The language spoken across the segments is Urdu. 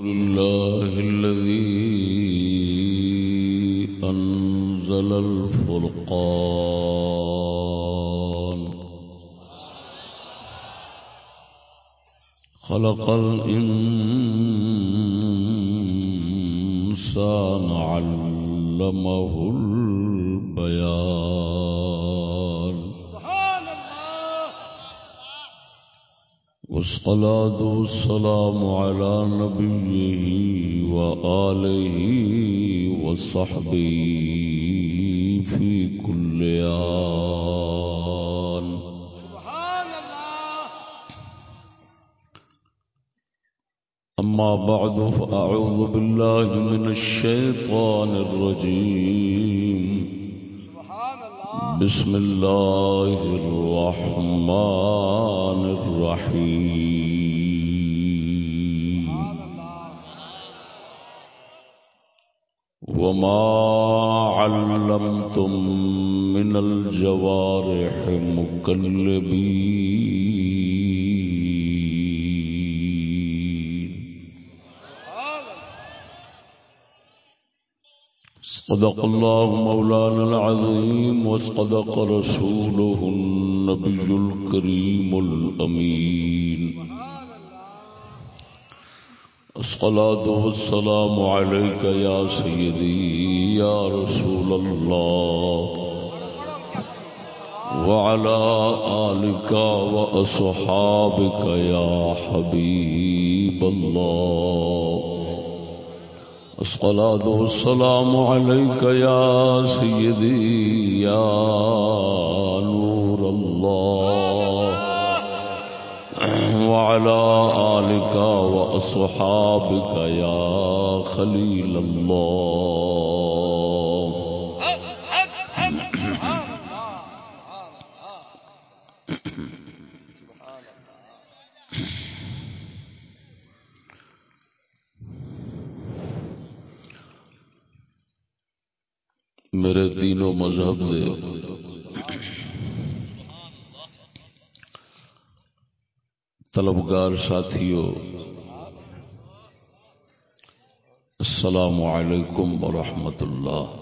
الله الذي أنزل الفرقان. خلق الإنسان علمه والصلاة والسلام على نبيه وآله وصحبه في كل آن أما بعد فأعوذ بالله من الشيطان الرجيم. بسم الله الرحمن الرحيم. وما علمتم من الجوارح مكلبين صدق الله مولانا العظيم وصدق رسوله النبي الكريم الأمين الصلاة والسلام عليك يا سيدي، يا رسول الله. وعلى آلك وأصحابك يا حبيب الله. الصلاة والسلام عليك يا سيدي، يا نور الله. وعلى آلك وأصحابك يا خليل الله. میرے تینوں مذہب دے طلبگار ساتھیو، السلام علیکم ورحمۃ اللہ۔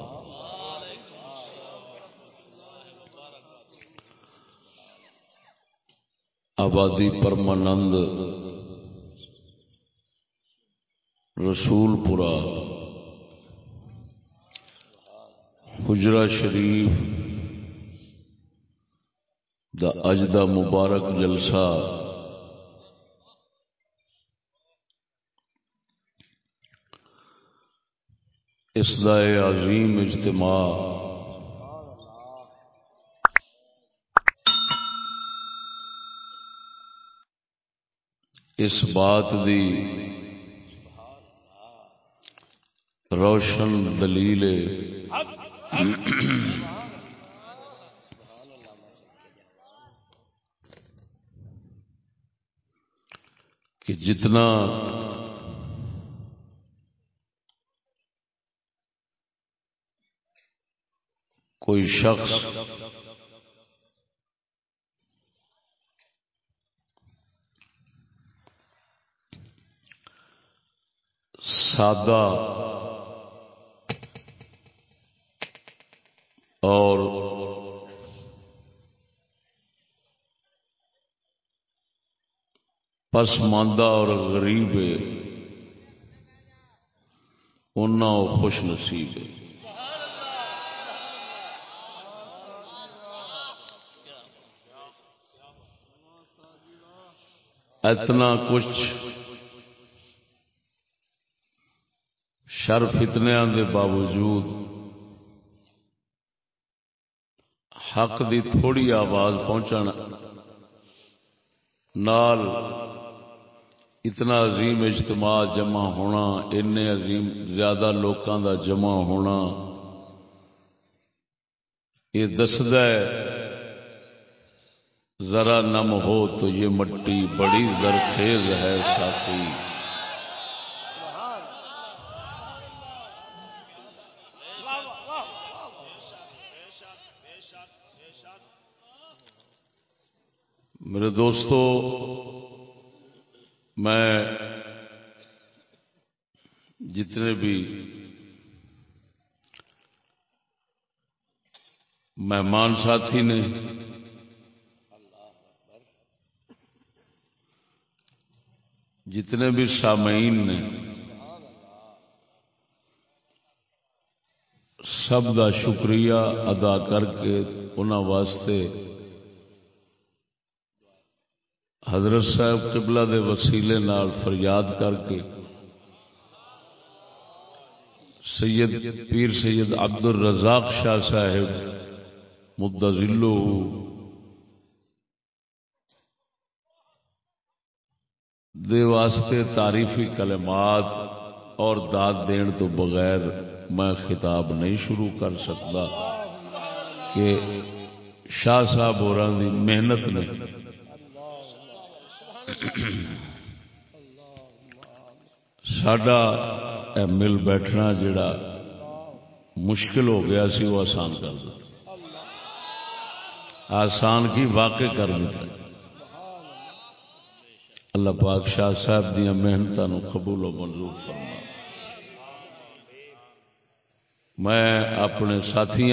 آبادی پرمانند رسول پورا، حجرہ شریف دا اج دا مبارک جلسہ۔ اس دا عظیم اجتماع۔ اس بات دی روشن دلیل کہ جتنا کوئی شخص سادہ اور پسماندہ اور غریب ہے خوش نصیب ہے۔ اتنا کچھ شر فتنیا کے باوجود حق دی تھوڑی آواز پہنچن نال اتنا عظیم اجتماع جمع ہونا ان عظیم زیادہ لوکاں دا جمع ہونا، یہ دسد ذرا نم ہو تو یہ مٹی بڑی زرخیز ہے ساتھی میرے دوستو، میں جتنے بھی مہمان ساتھی نے جتنے بھی سامعین نے سب کا شکریہ ادا کر کے انہوں واسطے حضرت صاحب قبلہ دے وسیلے نال فریاد کر کے سید پیر سید عبد الرزاق شاہ صاحب مدلو دے واسطے تعریفی کلمات اور داد دین تو بغیر میں خطاب نہیں شروع کر سکتا کہ شاہ صاحب اور محنت نے سڈا مل بیٹھنا جڑا مشکل ہو گیا سی وہ آسان کر دیتا۔ آسان کی واقع کر دیتا۔ اللہ پاک شاہ صاحب دیا محنتوں قبول و منظور فرما۔ میں اپنے ساتھی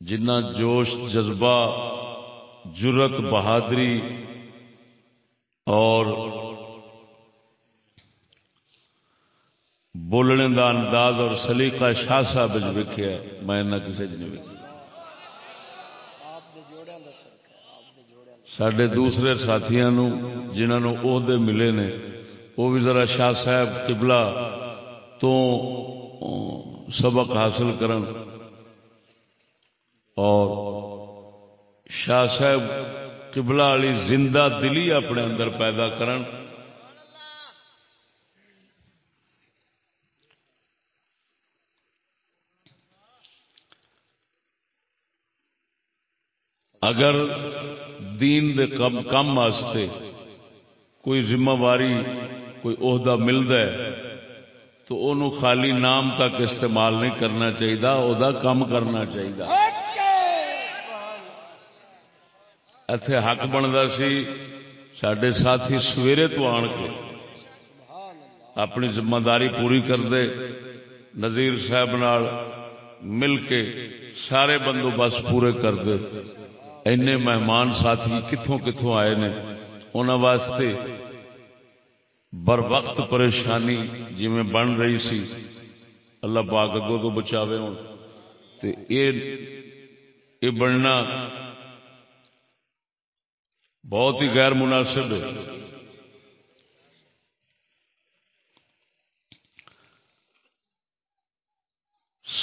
جنہ جوش، جذبہ جرت بہادری اور بولنے کا انداز اور سلیقہ شاہ صاحب ویکیا میں کسی چ نہیں سڈے دوسرے ساتھی جنہوں عہدے ملے نے وہ بھی ذرا شاہ صاحب قبلہ تو سبق حاصل کرن اور شاہ صاحب قبلہ والی زندہ دلی اپنے اندر پیدا کرن اگر دین دے کم کم واسطے کوئی ذمہ واری کوئی عہدہ ملتا ہے، تو انہوں خالی نام تک استعمال نہیں کرنا چاہیے وہ کام کرنا چاہیے اتے حق بنتا سی سڈے ساتھی سویرے تو آن کے اپنی ذمہ داری پوری کرتے نظیر صاحب نال مل کے سارے بندوبست پورے کرتے اینے مہمان ساتھی کتوں کتوں آئے نے؟ انہوں واسطے بر وقت پریشانی جی میں بن رہی سی، اللہ پاک اگوں تو بچاوے ہوں۔ تے اے اے بننا بہت ہی غیر مناسب ہے۔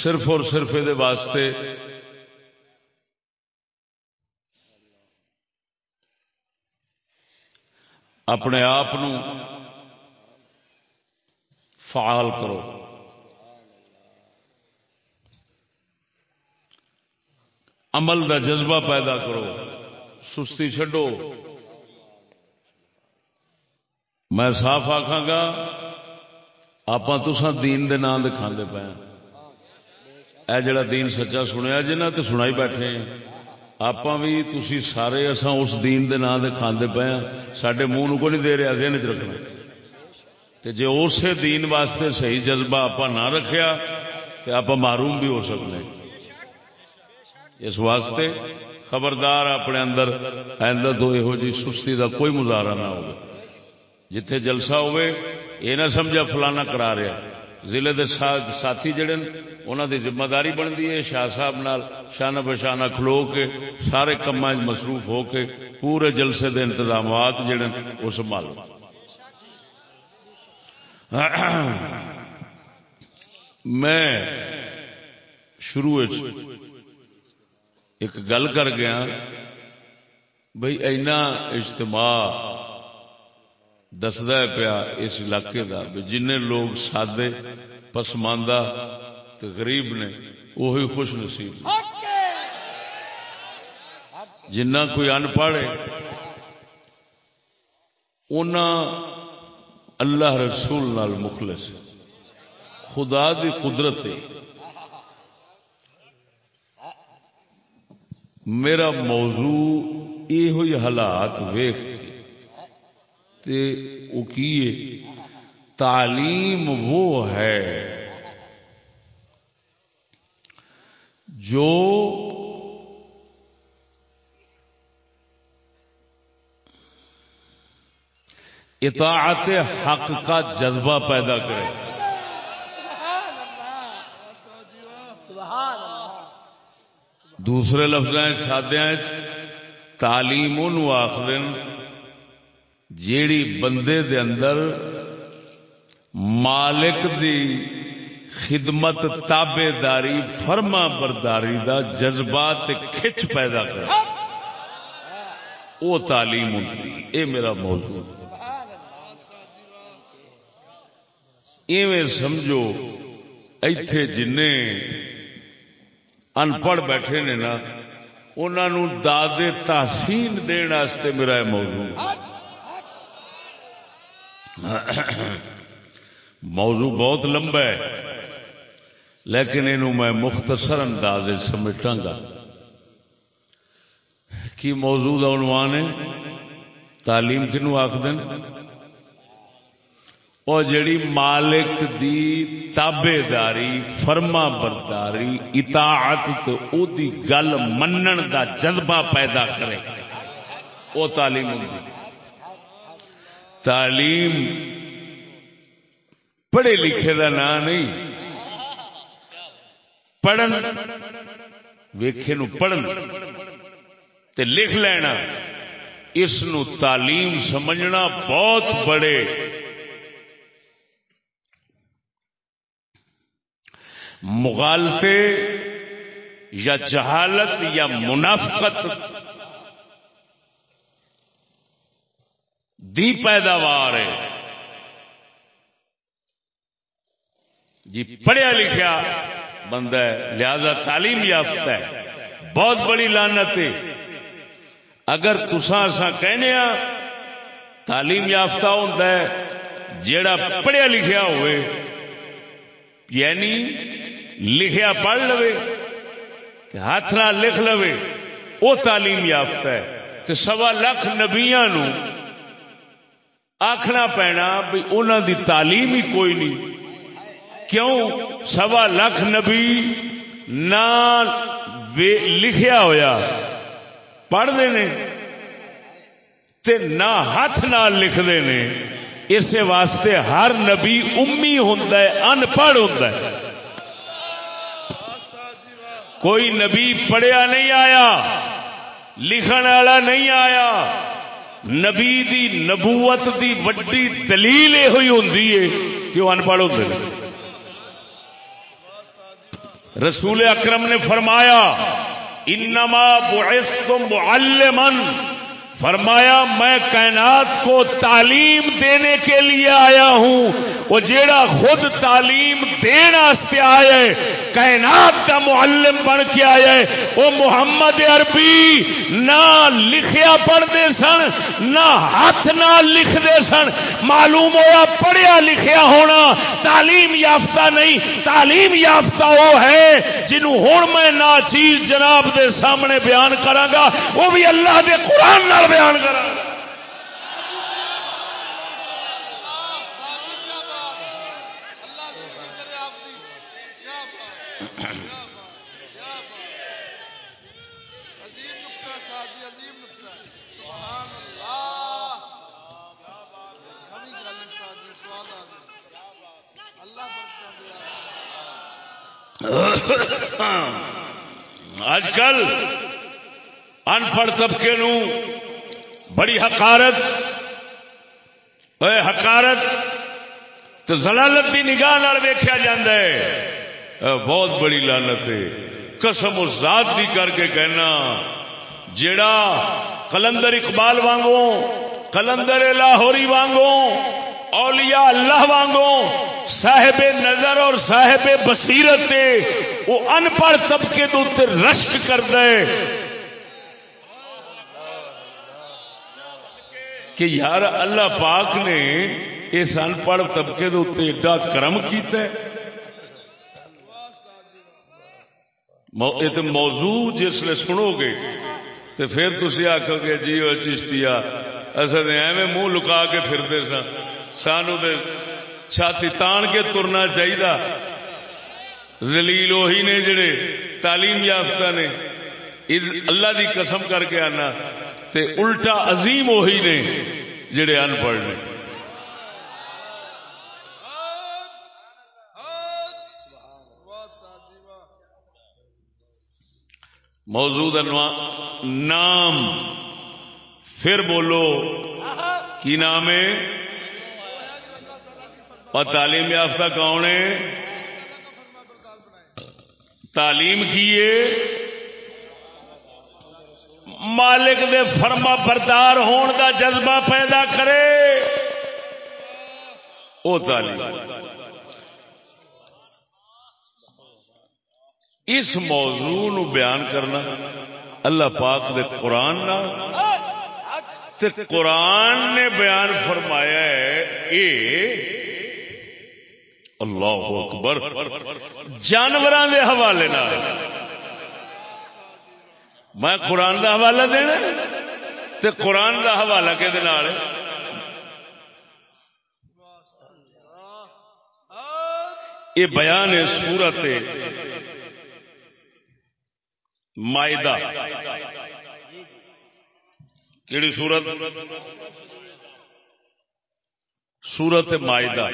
صرف اور صرف یہ واسطے اپنے آپ فعال کرو۔ عمل کا جذبہ پیدا کرو۔ سستی چڈو میں صاف آخا گا آپ دین دے نام دکھا پے اے جڑا دین سچا سنیا جی نا تو سنا ہی بیٹھے ہیں۔ آپ بھی تھی سارے اصا اس دین دے نام دے کھانے پے ہاں سڈے منہ کو نہیں دے رہا ذہن چ رکھنا تے جے اسے دین واسطے صحیح جذبہ آپ نہ رکھیا تو آپ معروم بھی ہو سکتے اس واسطے خبردار اپنے اندر آئندہ تو یہو جی سستی دا کوئی مظاہرہ نہ ہو جتھے جلسہ ہوئے یہ نہ سمجھا فلانا کرا رہا ضلع دے ساتھی جڑے انہوں دی ذمہ داری بنتی ہے شاہ صاحب نال شانہ بشانہ کھلو کے سارے کما مصروف ہو کے پورے جلسے دے انتظامات جڑے وہ سنبھالو۔ میں شروع ایک گل کر گیا بھائی اینا اجتماع دستا پیا اس علاقے کا جن لوگ سادے، پسماندہ غریب نے وہی خوش نصیب جنا کوئی ان پڑھ اللہ رسول نال مخلص خدا دی قدرت میرا موضوع یہ حالات ویخ وہ کی تعلیم وہ ہے جو اطاعت حق کا جذبہ پیدا کرے۔ دوسرے لفظ سادیا تعلیم آخر جیڑی بندے دے اندر مالک دی خدمت تابے داری فرما برداری دا جذبات کھچ پیدا کر وہ تعلیم ہوتی۔ اے میرا موضوع۔ ایویں سمجھو، ایتھے جن انپڑھ بیٹھے نے نا انہوں داد تحسین دن میرا موضوع۔ موضوع بہت لمبا ہے، لیکن یہ میں مختصر انداز سمٹا گا کی موضوع عنوان ہے، تعلیم کنو آخد اور جڑی مالک دی تابے داری فرما برداری اطاعت او دی گل منن دا جذبہ پیدا کرے وہ تعلیم ہوں تعلیم پڑھے لکھے دا نام نہیں. پڑھن، ویکھے نو پڑھن تے لکھ لینا. اس نو تعلیم سمجھنا بہت بڑے. مغالطے یا جہالت یا منافقت دی پیداوار ہے۔ جی پڑھیا لکھیا بندہ ہے، لہذا تعلیم یافتہ ہے۔ بہت بڑی لانت ہے۔ اگر تسا سا کہنے ہاں، تعلیم یافتہ ہوتا ہے، جیڑا پڑھیا لکھیا ہوئے یعنی لکھیا پڑھ لو ہاتھ نہ لکھ لو وہ تعلیم یافتہ ہے۔ تو سوا لکھ نبیا آخنا پینا بھی انہوں دی تعلیم ہی کوئی نہیں۔ کیوں؟ سوا لکھ نبی نہ لکھیا ہویا۔ پڑھتے ہیں تے نہ ہاتھ نہ لکھتے ہیں اس واسطے ہر نبی امی ہوں ان پڑھ ہوں کوئی نبی پڑھیا نہیں آیا، لکھن والا نہیں آیا۔ نبی دی نبوت دی وڈی دلیل یہ ہوئی ہوں کہ وہ انپڑھ ہوتے رسول اکرم نے فرمایا، انما بعثتم معلما فرمایا، میں کائنات کو تعلیم دینے کے لیے آیا ہوں۔ وہ جیڑا خود تعلیم واسطے آئے، کائنات کا معلم بن کے آئے۔ وہ محمد عربی نہ لکھیا پڑھتے سن، نہ ہاتھ نہ لکھتے سن۔ معلوم ہوا پڑھیا لکھیا ہونا، تعلیم یافتہ نہیں۔ تعلیم یافتہ وہ ہے جنہوں ہوں میں نہ چیز جناب دے سامنے بیان کرا وہ بھی اللہ دے قرآن نال بیان کرا۔ اج کل انپڑھ طبقے نو بڑی حکارت حکارت تو زلالت کی نگاہ ویخیا جا بہت بڑی لالت ہے۔ قسم اس ذات کی کر کے کہنا جڑا کلندر اقبال وانگو کلندر لاہوری وانگو اولیاء اللہ وانگو صاحب نظر اور صاحب بصیرت وہ ان پڑھ طبقے کے رشک کر دے کہ یار اللہ پاک نے اس ان پڑھ طبقے کے ایڈا کرم کیتا ہے۔ موضوع جس نے سنو گے تو پھر تھی آخو گے جی وہ چشتی اصل ایویں منہ لکا کے پھرتے سن سانو چھاتی تان کے ترنا چاہیے زلیل وہی نے جڑے تعلیم یافتہ نے۔ اللہ دی قسم کر کے آنا۔ تے الٹا عظیم وہی نے جڑے ان پڑھ نے موجود نام۔ پھر بولو، کی نام ہے؟ اور تعلیم یافتہ کون ہے؟ تعلیم کیے مالک دے فرما بردار ہون دا جذبہ پیدا کرے۔ او تعلیم اس موضوع نو بیان کرنا اللہ پاک دے قرآن نہ تے قرآن نے بیان فرمایا ہے اے اللہ اکبر۔ جانوروں کے حوالے میں قرآن کا حوالہ دینا تے قرآن کا حوالہ کہ یہ بیان ہے سورت مائدہ۔ کیڑی سورت سورت مائدہ۔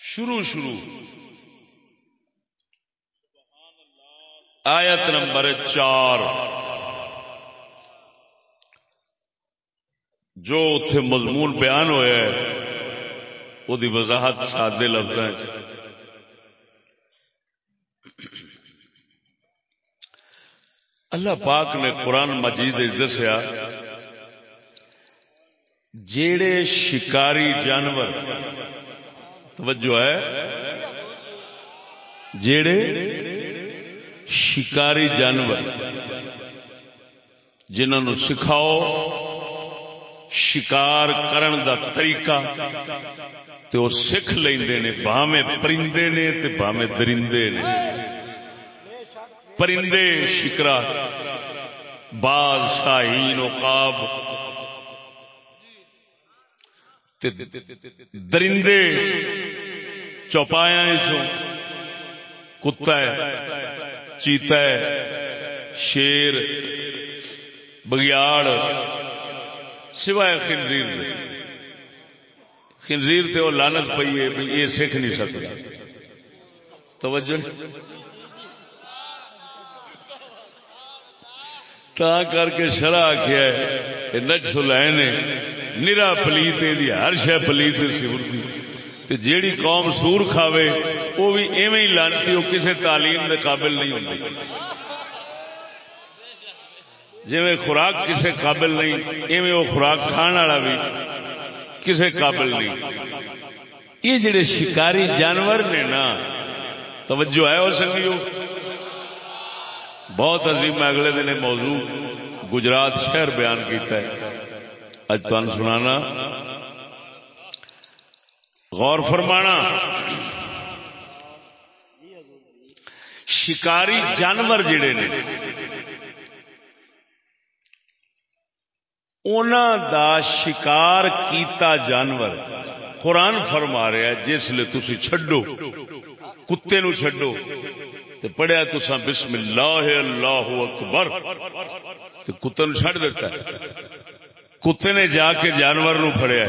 شروع شروع۔ آیت نمبر چار۔ جو اتے مضمون بیان ہوا ہے، وہ وضاحت سادے لفظ اللہ پاک نے قرآن مجید دسیا، جیڑے شکاری جانور، توجہ ہے، جیڑے شکاری جانور جنہوں سکھاؤ شکار کرن دا طریقہ تو وہ سکھ لے باہیں پرندے نے باہیں درندے نے۔ پرندے شکرا باز شاہین وقاب درندے چوپایا کتا ہے۔ چیتا ہے، شیر، بگیاڑ، سوائے خنزیر دے۔ خنزیر تے وہ لانت پی ہے یہ سیکھ نہیں سکتا۔ توجہ۔ تا کر کے شرح آخیا نچ لائے نرا پلیت ہر شہ پلیت سی جیڑی قوم سور کھاوے وہ بھی ایویں ہی لانتی وہ کسی تعلیم کے قابل نہیں ہوتی جی خوراک کسی قابل نہیں، ایویں وہ خوراک کھان والا بھی کسی قابل نہیں۔ یہ جڑے شکاری جانور نے نا، توجہ ہے وہ سنگیو؟ بہت عظیم میں اگلے دن موضوع گجرات شہر بیان کیتا ہے۔ اج تمہیں سنانا غور فرمانا، شکاری جانور جڑے نے دا شکار کیتا جانور، قرآن فرما رہا ہے، جس لیے تسی چھڈو، کتے نو چھڈو، تے پڑھیا تسا بسم اللہ اللہ اکبر، تے کتے نو چھڈ دیتا ہے۔ کتے نے جا کے جانور نو پڑیا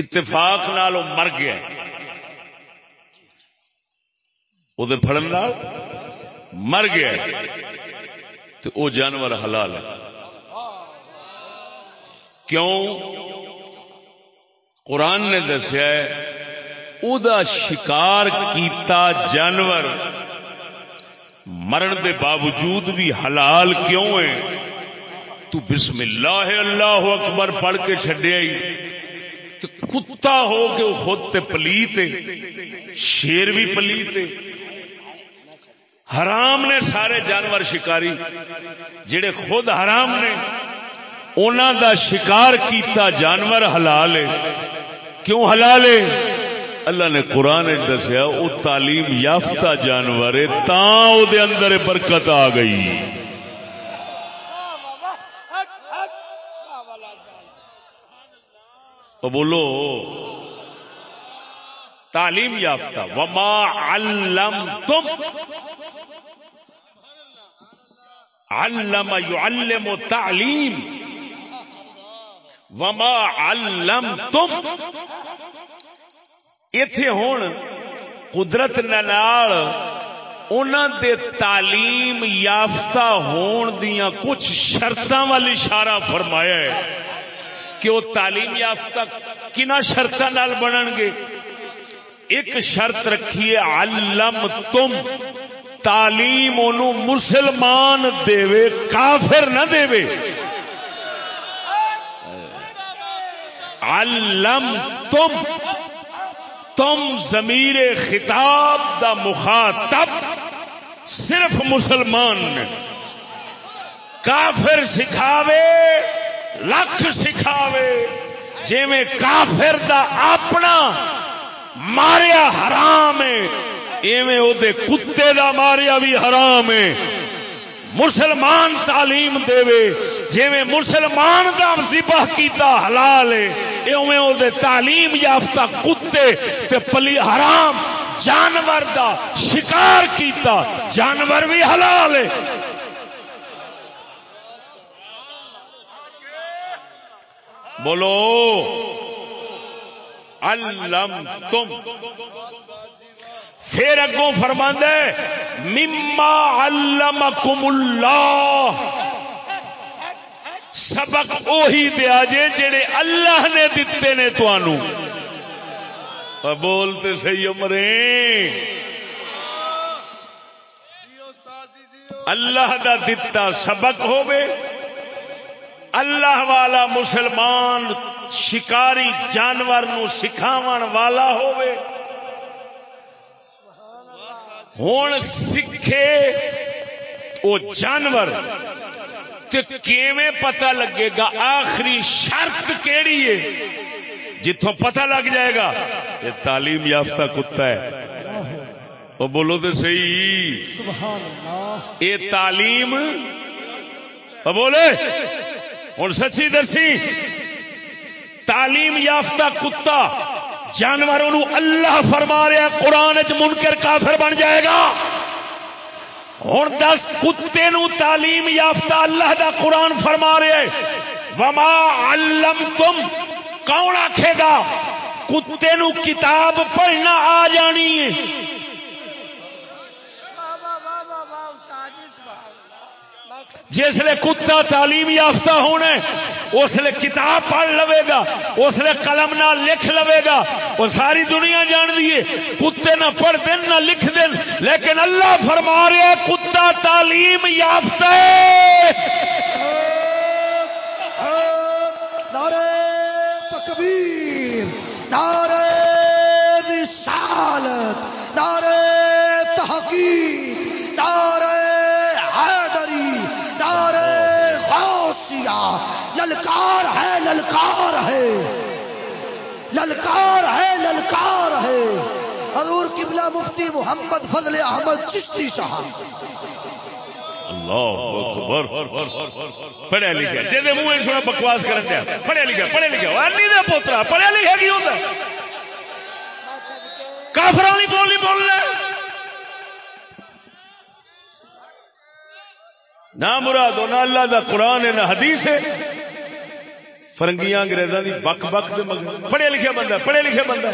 اتفاق نال مر گیا۔ وہ فڑن مر گیا۔ تو وہ جانور حلال ہے۔ کیوں؟ قرآن نے دسیا او دا شکار کیتا جانور مرن دے باوجود بھی حلال کیوں ہے؟ تو بسم اللہ اللہ اکبر پڑھ کے چڈیا کتا ہو کے وہ خود تے پلیت شیر بھی پلیت حرام نے سارے جانور شکاری، جڑے خود حرام نے انہوں دا شکار کیتا جانور حلال ہے۔ کیوں حلال ہے؟ اللہ نے قرآن دسیا وہ تعلیم یافتہ جانور ہے تا دے اندر برکت آ گئی۔ تو بولو تعلیم یافتہ، وما علم تم علم يعلم تعلیم، وما علم تم اتے ہوں قدرت نال دے تعلیم یافتہ ہون دیا کچھ شرطاں والی اشارہ فرمایا ہے۔ کہ وہ تعلیم یافتہ کنا شرطاں نال بنن گے؟ ایک شرط رکھیے علم تم تعلیم انہوں مسلمان دے کافر نہ دے علم تم تم ضمیر خطاب دا مخاطب صرف مسلمان نے۔ کافر سکھاوے لکھ سکھاوے۔ جی میں کافر دا اپنا ماریا حرام ہے، ایویں او دے کتے دا ماریا بھی حرام ہے۔ مسلمان تعلیم دے جی مسلمان کا ذبح کیتا حلال ہے، ایویں او دے تعلیم یافتہ کتے تے پلی حرام جانور دا شکار کیتا۔ جانور بھی حلال ہے۔ بولو۔ علم تم پھر اگوں فرما مما علمکم اللہ۔ سبق اوہی دیا جے جڑے اللہ نے دیتے نے تو بولتے سی عمرے۔ اللہ دا دتا سبق ہوے اللہ والا مسلمان شکاری جانور نو سکھاو والا ہوں سکھے وہ جانور کیویں پتہ لگے گا آخری شرط کیڑی ہے؟ جتوں پتہ لگ جائے گا یہ تعلیم یافتہ کتا ہے۔ وہ بولو تو صحیح۔ یہ تعلیم بولے۔ ہوں سچی دسی؟ تعلیم یافتہ کتا، جانوروں اللہ فرما رہا قرآن منکر کافر بن جائے گا۔ ہوں دس، کتے نو تعلیم یافتہ اللہ دا قرآن فرما رہے وما علم تم کون آخے گا؟ کتے نو کتاب پڑھنا آ جانی ہے۔ جس کتا تعلیم یافتہ ہونا اس لیے کتاب پڑھ لو گا، اس لیے قلم نہ لکھ لو گا۔ وہ ساری دنیا جان دیے کتے نہ پڑھ دین، نہ لکھ دین۔ لیکن اللہ فرما رہا کتا تعلیم یافتہ نعرے تکبیر نعرے للکار ہے للکار ہے۔ للکار ہے للکار ہے۔ حضور قبلہ مفتی محمد فضل احمد چشتی صاحب اللہ اکبر۔ پڑھیا لکھا جی منہ سنا بکواس کر دیا۔ پڑھیا لکھا پڑھیا لکھا نہیں پوترا، پڑھیا لکھا کی ہوتا کافرانی بولی بولنا نہ مراد نہ اللہ دا قرآن ہے، نہ حدیث ہے۔ فرنگیاں انگریزاں دی بک بک پڑھے لکھے بندہ پڑھے لکھے بندہ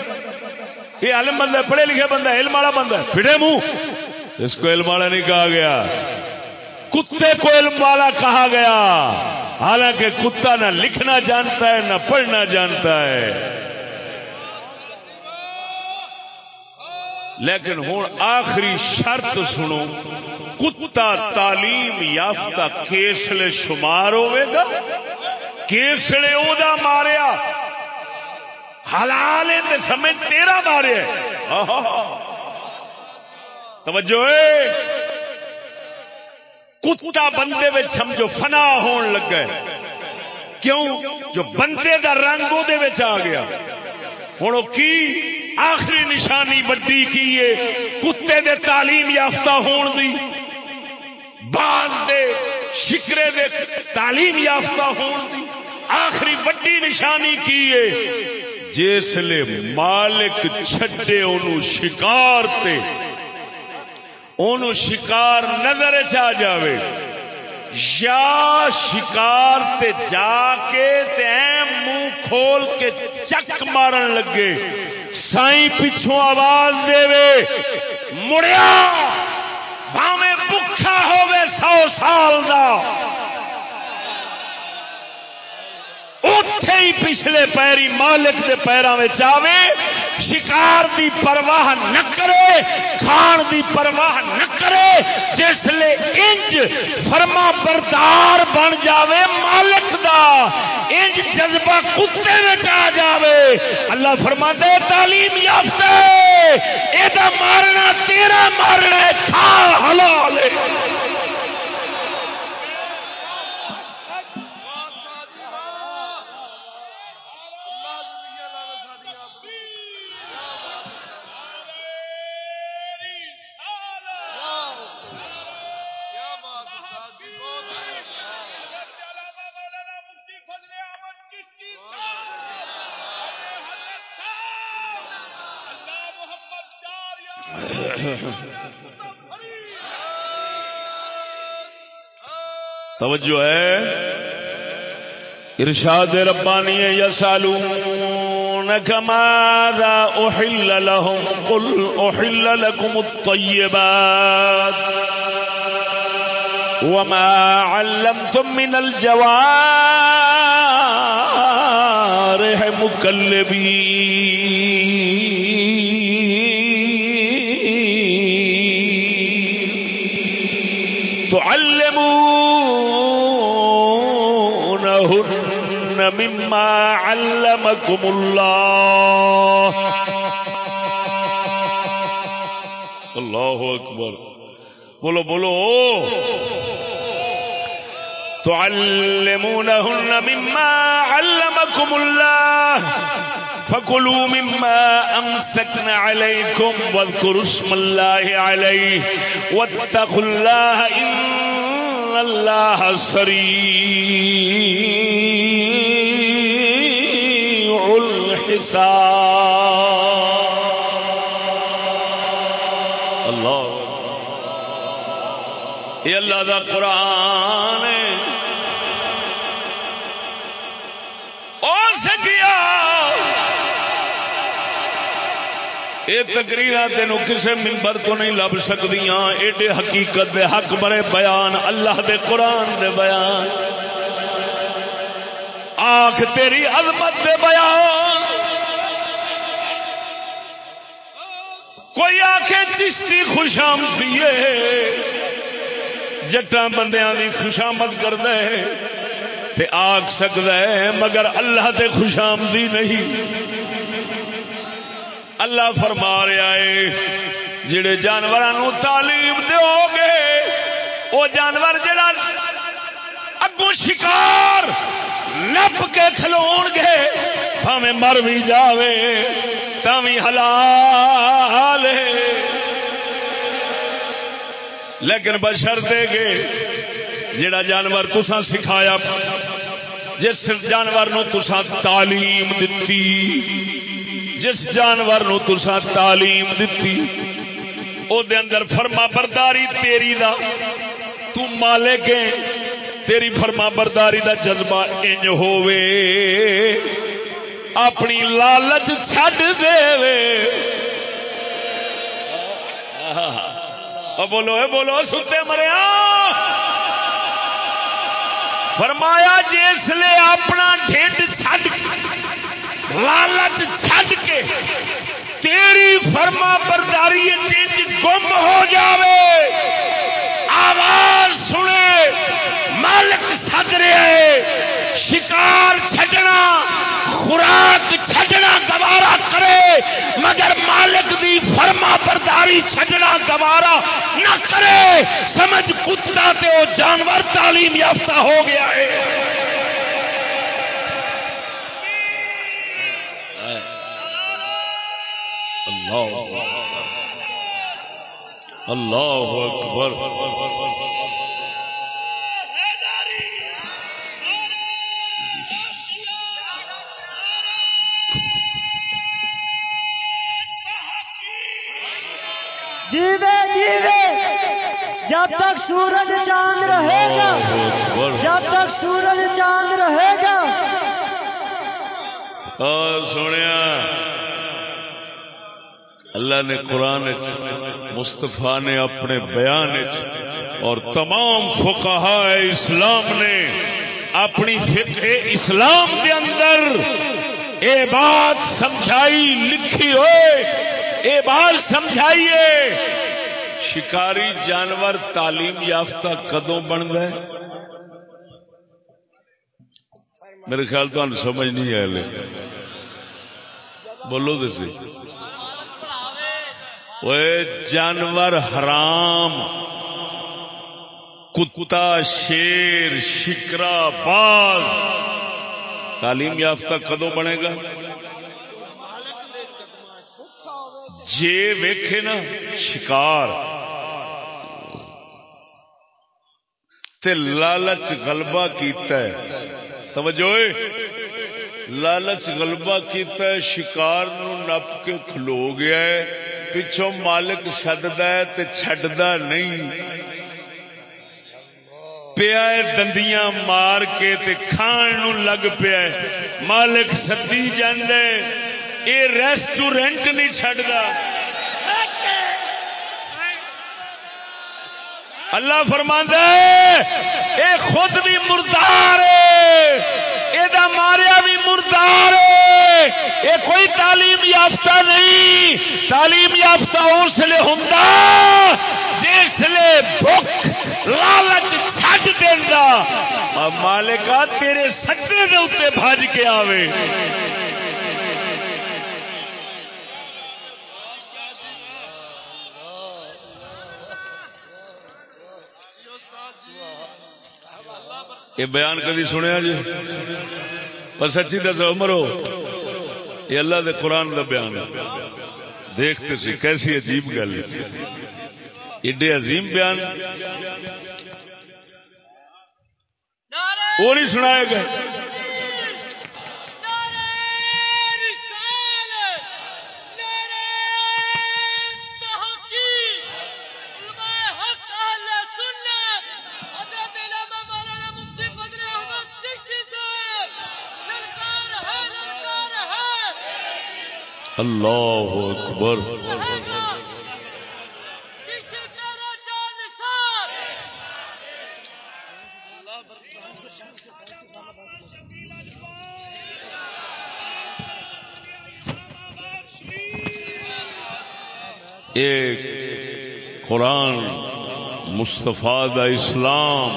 یہ علم بندہ پڑھے لکھے بندہ علم والا بندہ پھڑے منہ۔ اس کو علم والا نہیں کہا گیا۔ کتے کو علم والا کہا گیا۔ حالانکہ کتا نہ لکھنا جانتا ہے، نہ پڑھنا جانتا ہے۔ لیکن ہوں آخری شرط سنو۔ کتا تعلیم یافتہ کیسلے شمار ہوئے گا۔ کیسلے او دا ماریا۔ حلال ہے سمجھ تیرا ماریا توجہ کتا بندے میں سمجھو فنا ہون لگ گئے کیوں؟ جو بندے دا رنگ وہ آ گیا۔ ہوں کی آخری نشانی وڈی کی ہے؟ کتے دے تعلیم یافتہ ہون دی۔ باز دے شکرے دے تعلیم یافتہ ہون دی۔ آخری وڈی نشانی کی ہے؟ جسلے مالک چھڈے انہوں شکار تے۔ شکار نظر چ جاوے۔ یا شکار تے جا کے تے منہ کھول کے چک مارن لگے۔ سائی پچھوں آواز دے مڑیا، بھاویں بکھا ہوے سو سال دا اتے ہی پچھلے پیری مالک کے پیروں میں آوے، شکار دی پرواہ نہ کرے، کھان دی پرواہ نہ کرے، جس لے انج فرما بردار بن جاوے مالک دا۔ انج جذبہ کتے میں آ جاوے۔ اللہ فرما دے تعلیم یافتہ یہ مارنا تیرا مارنا کھا حلال ہے۔ توجہ ہے ارشاد ربانی یسالونک ماذا احل لهم قل احل لكم الطيبات وما علمتم من الجوارح مكلبين تعلمونهن مما علمكم الله. الله اکبر بولو بولو. تعلمونهن مما علمكم الله. فكلوا مما أمسكن عليكم واذكروا اسم الله عليه. واتقوا الله إن الله سريع. الحساب یہ اللہ دا قرآن اور سکیا یہ تقریر تین کسی ممبر تو نہیں لب سکتی ایڈے حقیقت دے حق بڑے بیان۔ اللہ دے قرآن دے بیان۔ آخ تیری عظمت دے بیان۔ کوئی آخ چشتی خوشام سی جٹا بندیاں دی خوشامد کر تے آخ سکتا ہے مگر اللہ تے خوشامدی نہیں۔ اللہ فرما رہا ہے، جڑے جانوروں تعلیم دو گے وہ جانور جڑا اگو شکار نپ کے کھلو گے ہمیں مر بھی جاوے۔ تھی حلال لیکن بشر دے گے جڑا جانور تسا سکھایا جس جانور نو تسا تعلیم دتی جس جانور نو تسا تعلیم دتی او دے اندر فرما برداری تیری دا تو مالک ہے تیری فرما برداری دا جذبہ انج ہووے اپنی لالچ چھڈ دے وے بولو، اے بولو، ستے مریا۔ فرمایا جی جس لے اپنا ڈھڈ چھڈ لالچ چھڈ کے تیری فرما برداری گم ہو جاوے۔ آواز سنے، مالک سد رہے، شکار چھڈنا۔ خوراک چھڈنا گوارا کرے، مگر مالک دی فرما برداری چھڈنا گوارا نہ کرے۔ سمجھ کتا تے وہ جانور تعلیم یافتہ ہو گیا ہے۔ اللہ اللہ اکبر۔ جیوے جیوے۔ جب تک سورج چاند رہے گا جب تک سورج چاند رہے گا۔ اور سنیا۔ اللہ نے قرآن مستفا نے اپنے بیان اور تمام فقہا اسلام نے اپنی فقہ اسلام کے اندر اے بات سمجھائی لکھی ہوئے۔ اے بات سمجھائیے۔ شکاری جانور تعلیم یافتہ کدوں بن گئے؟ میرے خیال تو سمجھ نہیں آئے لے۔ بولو تو سی۔ وہ جانور حرام۔ کتا، شیر شکرا باز۔ تعلیم یافتہ کدو بنے گا؟ جے ویکھے نا، شکار۔ تے لالچ غلبہ کیتا ہے۔ توجہ لالچ غلبہ کیتا ہے، شکار نو نپ کے کھلو گیا ہے۔ پچھوں مالک سددا ہے تے چھڈدا نہیں۔ پیا دندیاں مار کے تے کھان نو لگ پیا مالک سدی جاندے اے ریسٹورینٹ نہیں چھڈدا۔ اللہ فرماندا ہے، اے خود بھی مردار ہے، اے دا ماریا بھی مردار اے کوئی تعلیم یافتہ نہیں، تعلیم یافتہ اس لیے ہوں جس لیے بھوک، لالچ چھڈ دینا مالکا تیرے سٹے دے اتنے بھج کے آوے۔ یہ بیان کدی سنیا جی؟ پر سچی دس مرو یہ اللہ دے قرآن دا بیان ہے۔ دیکھتے سی کیسی عجیب گل ہے۔ ایڈے عظیم بیان۔ وہ نہیں سنائے گئے۔ اللہ اکبر۔ ایک قرآن مستفا دا اسلام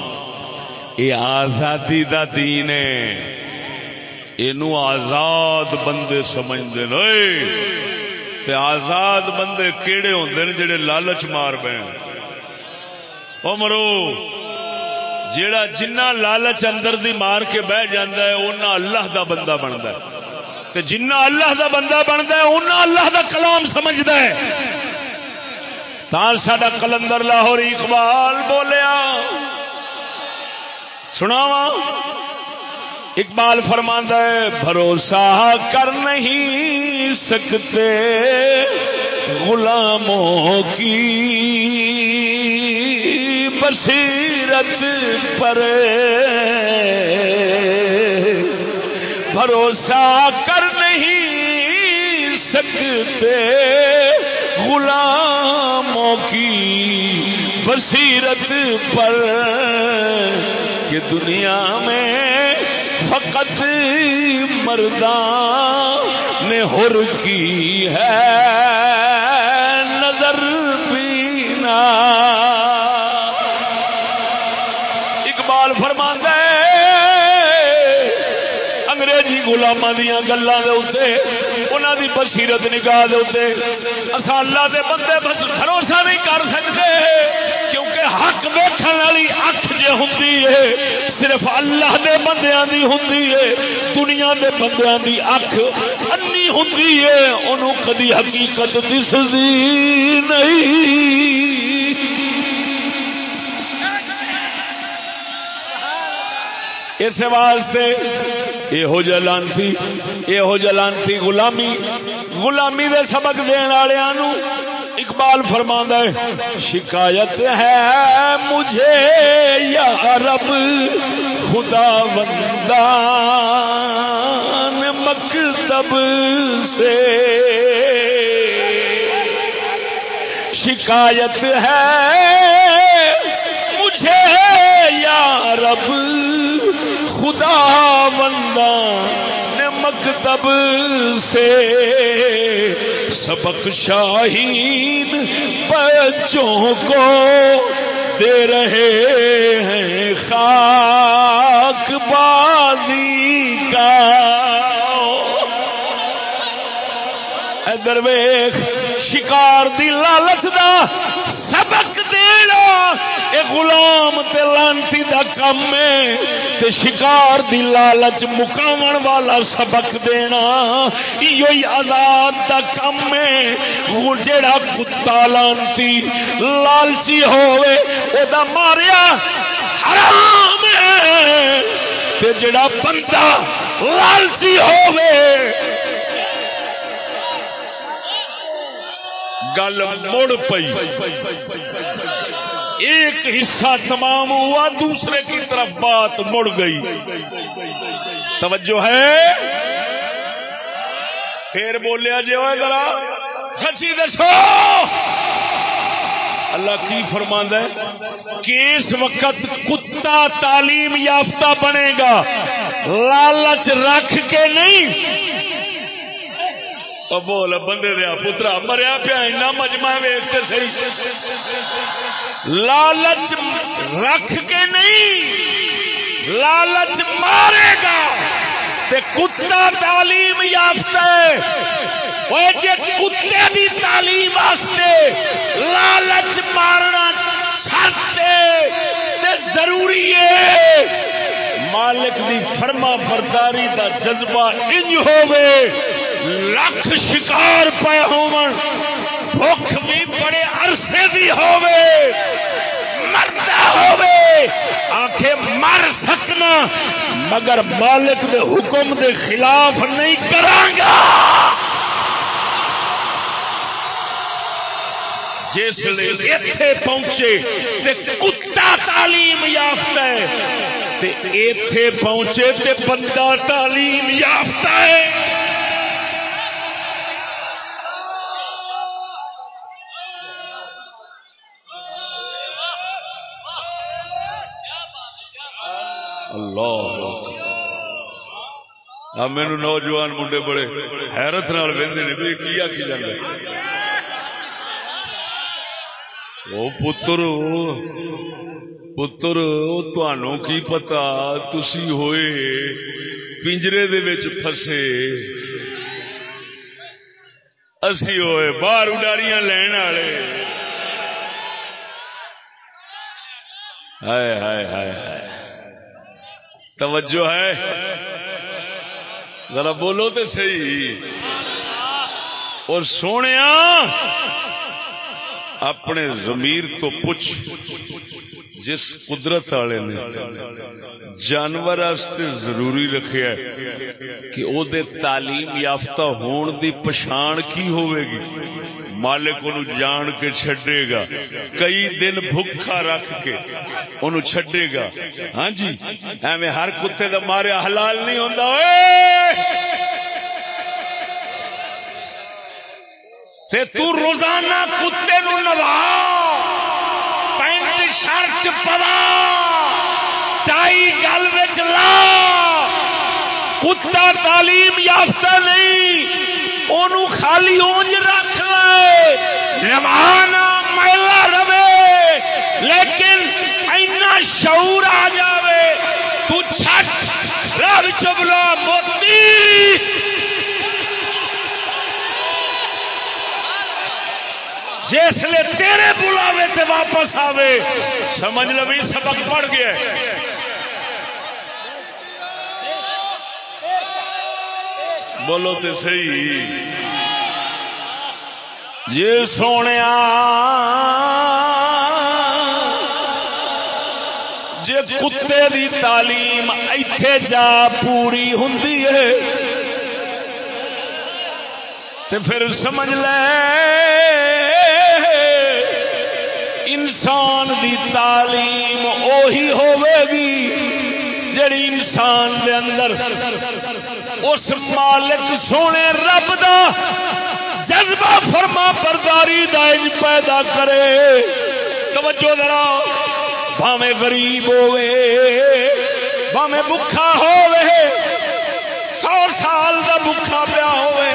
یہ آزادی دا دین ہے۔ یہ آزاد بندے سمجھتے تے آزاد بندے کہڑے ہوندے نے جڑے لالچ مار پے مرو، جیڑا جنہ لالچ اندر دی مار کے بہ جاندہ ہے، اونا اللہ دا بندہ بنتا ہے۔ تے جنہ اللہ دا بندہ بنتا ہے، اونا اللہ دا کلام سمجھدا ہے۔ تار ساڈا کلندر لاہور اقبال بولیا۔ سناواں۔ اقبال فرماندہ ہے، بھروسہ کر نہیں سکتے غلاموں کی۔ بصیرت پر بھروسہ کر نہیں سکتے غلاموں کی۔ بصیرت پر کہ دنیا میں فقط مردان نے ہر کی ہے نظر پینا۔ اقبال فرماندہ انگریزی گلاما دیا گلوں کے اتنے انہوں کی بصیرت نگاہ دے اصا اللہ دے بندے بھروسہ نہیں کر سکتے، کیونکہ حق ویکن والی اکھ جی ہوں صرف اللہ دے بندیاں دی ہوں دنیا دے بندیاں دی اکھ انی ہوں انہوں کدی حقیقت دسدی نہیں۔ اس واسطے یہو جلانتی یہو جلانتی غلامی غلامی دے سبق دین والوں اقبال فرما ہے، شکایت ہے مجھے، یا رب خدا بندان مکتب سے۔ شکایت ہے مجھے، یا رب خدا بندان مکتب سے، سبق شاہین بچوں کو دے رہے ہیں خاک بازی کا۔ ادھر ویخ شکار دی لالچ دا سبق دینا اے غلام تے لانتی دا کم ہے تے شکار دی لالچ مکاون والا سبق دینا یہ آزاد دا کم ہے۔ وہ جڑا کتا لانتی لالچی ہوئے او دا ماریا حرام ہے۔ تے جڑا بندہ لالچی ہوئے گل مڑ پئی۔ ایک حصہ تمام ہوا، دوسرے کی طرف بات مڑ گئی۔ توجہ ہے؟ پھر بولیا جی ہوئے ذرا سچی دسو۔ اللہ کی فرماند ہے کہ اس وقت کتا تعلیم یافتہ بنے گا۔ لالچ رکھ کے نہیں۔ بول، بندے دیا پترا، مریا پیا اینا مجمع ویچ سی لالچ رکھ کے نہیں، لالچ مارے گا۔ تے کتا تعلیم یافتہ ہے۔ کتے دی تعلیم واسطے لالچ مارنا تے ضروری ہے۔ مالک دی فرما برداری دا جذبہ انج ہوئے لکھ شکار پے بھوک بھی بڑے عرصے دی ہوئے مرتا ہوئے آنکھیں مر سکنا، مگر مالک دے حکم دے خلاف نہیں کرانگا۔ جس اتے پہنچے، تے کتا تعلیم یافتہ ہے۔ تے اتے پہنچے، تے بندہ تعلیم یافتہ ہے۔ اللہ. مینو نوجوان منڈے بڑے حیرت نال وہدے نے بھی کی آخی وہ پتر پتر کی پتا؟ تسی ہوئے پنجرے دے وچ پھسے۔ اسی ہوئے باہر اڈاریاں لین والے۔ ہائے ہائے ہائے ہائے۔ توجہ ہے؟ ذرا بولو تو صحیح۔ اور سونے اپنے ضمیر تو پوچھ، جس قدرت والے نے جانور ضروری رکھا کہ او دے تعلیم یافتہ ہون دی پچھان کی ہوئے گی؟ مالک ان جان کے چھڈے گا۔ کئی دن بھوکھا رکھ کے ان چھڈے گا۔ ہاں جی ایویں ہر کتے دا مارے حلال نہیں ہوتا تے تو روزانہ کتے نو نوا، پینٹ، شرٹ پوا ٹائی گل لا۔ کتا تعلیم یافتہ نہیں خالی اونج رکھ لے میلا رہے، لیکن اینا شعور آ جاوے، تو چھٹ رب چبلا موتی۔ جس لے تیرے بلاوے تے واپس آوے، سمجھ لو سبق پڑ گیا بولو تے صحیح۔ جی سونے جی کتے دی تعلیم ایتھے جا پوری ہوں تے پھر سمجھ لے انسان دی تعلیم اوہی ہوے گی جڑی انسان دے اندر اس مالک سونے رب دا جذبہ فرما برداری دائج پیدا کرے۔ توجہ ذرا، بھاویں غریب ہوے بھاویں بکھا ہوے سو سال دا بکھا پیا ہوے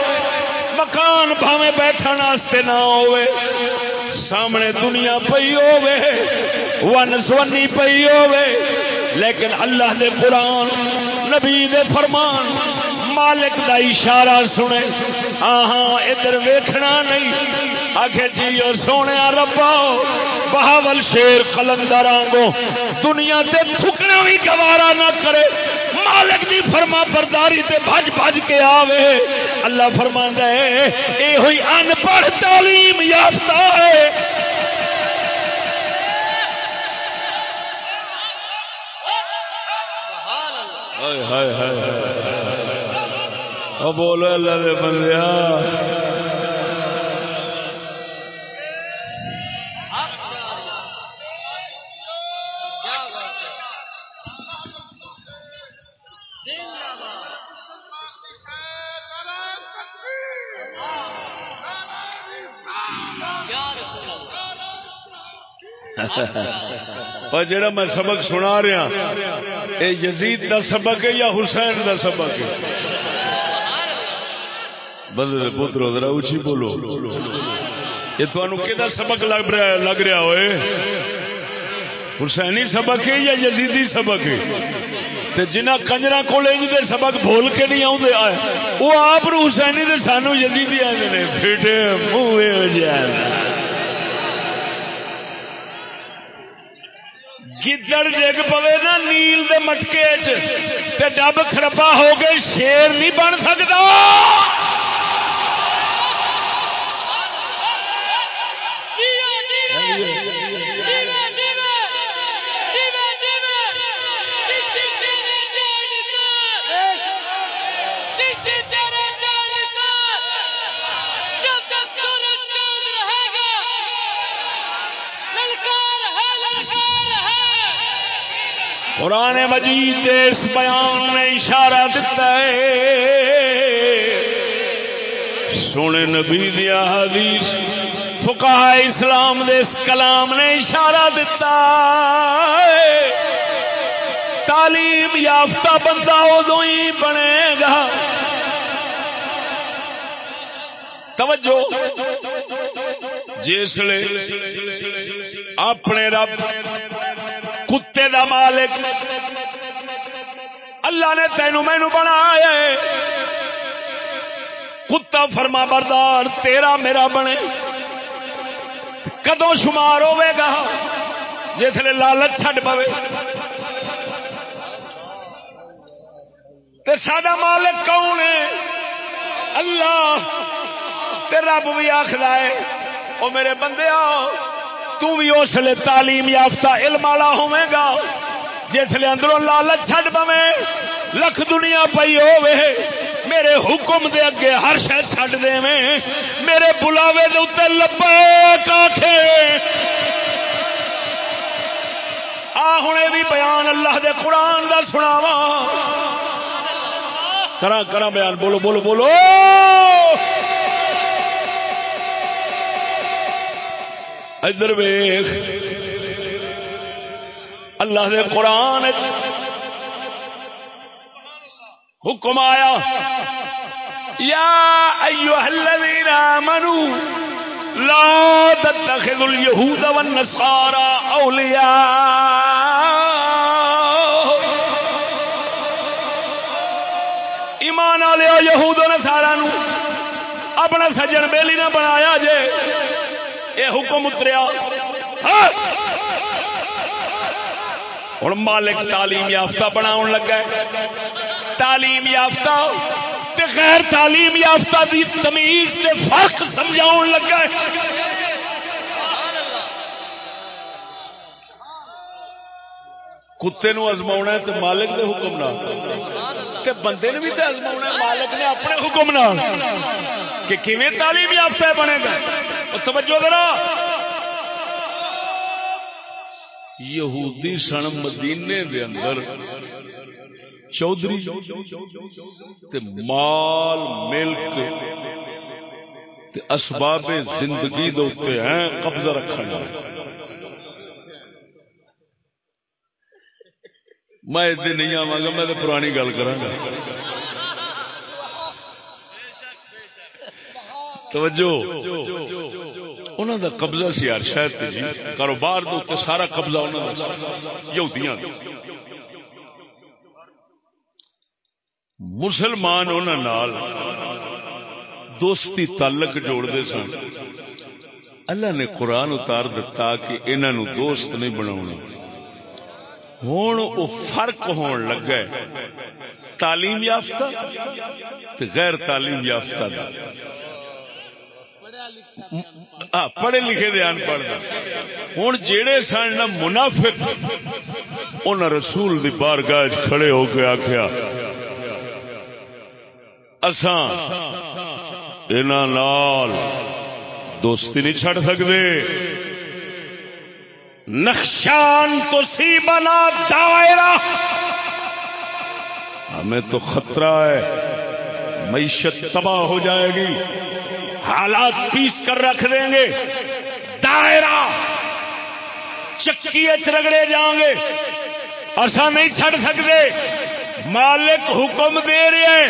مکان بھاویں بیٹھن واسطے نہ ہوے سامنے دنیا پئی ہوے ون سونی پئی ہوے لیکن اللہ دے قرآن، نبی دے فرمان مالک دا اشارہ سنے۔ ہاں ہاں ادھر ویکھنا نہیں۔ آخر جی اور سونے ربا بہاول شیر قلندر آنگو۔ دنیا تے تھکنا بھی گوارا نہ کرے۔ مالک دی فرما برداری تے بھج بھج کے آوے۔ اللہ فرما ہے اے ہوئی ان پڑھ تعلیم یافتہ ہے۔ ہائے ہائے ہائے۔ او بولو اللہ دے بندیا اور جڑا میں سبق سنا رہا اے یزید دا سبق ہے یا حسین دا سبق ہے بدل پترو ذرا اچھی بولو۔ یہ تمہوں کہ سبق لگ رہا لگ رہا ہوئے؟ حسینی سبق ہے یا یزیدی سبق ہے؟ تے جنہ کنجرا کول دے سبق بھول کے نہیں آؤں آئے وہ آپ حسینی دے سانو یزیدی آئے نے۔ پھٹے منہ ہو جائے۔ گدڑ ڈگ پوے نا، نیل دے مٹکے ڈب خرپا ہو گئے شیر نہیں بن سکتا قرآن مجید اس بیان نے اشارہ دیتا ہے۔ سونے نبی دیا حدیث فقہ اسلام دے اس کلام نے اشارہ دیتا ہے۔ تعلیم یافتہ بندہ ادو ہی بنے گا۔ توجہ۔ جسے اپنے رب کتے دا مالک۔ اللہ نے تینو مینو بنایا کتا فرما بردار، تیرا میرا بنے۔ کدو شمار ہوے گا جسے لالچ چھڈ پوے۔ تے سڈا مالک کون ہے؟ اللہ۔ تے رب بھی آخر ہے وہ میرے بندے آؤ تو بھی اس لیے تعلیم یافتہ علم والا ہوے گا، جس لیے اندروں لالچ چھڈ پوے، لکھ دنیا پئی ہوے میرے حکم دے اگے ہر شہ چھڈ دے میرے بلاوے دے اتنے لبیک آکھے۔ آ ہوں بھی بیان اللہ دے قرآن دا سناوا کرا کرا بیان، بولو بولو بولو۔ ادھر ویخ اللہ دے قرآن حکم آیا، یا ایوہ الذین آمنوا لا تتخذوا اليهود والنصارى اولیاء۔ ایمان والے یہود و نصارا نو، اپنا سجن بیلی نہ بنایا جے۔ یہ حکم اتریا۔ ہوں مالک تعلیم یافتہ بنا لگا تعلیم یافتہ تے غیر تعلیم یافتہ دی تمیز تے فرق سمجھا لگا کتے نو ازما تو مالک دے حکم نہ تے بندے نے بھی تے ازما مالک نے اپنے حکم نہ کہ کیویں تعلیم یافتہ بنے گا؟ توجہ ذرا۔ یہودی سن مدینے دے اندر چودھری تے مال، ملک تے اسباب زندگی دے اوتے ہیں، قبضہ رکھن میں ادھر نہیں آواں گا، میں تو پرانی گل کراں گا۔ توجہ۔ انہوں دا قبضہ سی یار شاید تے جی۔ کاروبار دے اوتے سارا قبضہ انہوں دا یہودیاں دا۔ مسلمان انہوں نال دوستی تعلق جوڑ دے سن۔ اللہ نے قرآن اتار دتا کہ انہوں دوست نہیں بناونا ہوں وہ فرق ہون لگا تعلیم یافتہ غیر تعلیم یافتہ دا۔ پڑھے لکھے دے ان پڑھ ہوں جیڑے سن نہ منافق انہاں رسول دی بارگاہ کھڑے ہو کے آخیا اساں انہاں نال دوستی نہیں چھڑ سکتے نقشان تو سی بنا دائرہ۔ ہمیں تو خطرہ ہے، معیشت تباہ ہو جائے گی۔ حالات پیس کر رکھ دیں گے۔ دائرہ۔ چکی رگڑے جائیں گے۔ ایسا نہیں چھڑ سکتے۔ مالک حکم دے رہے ہیں۔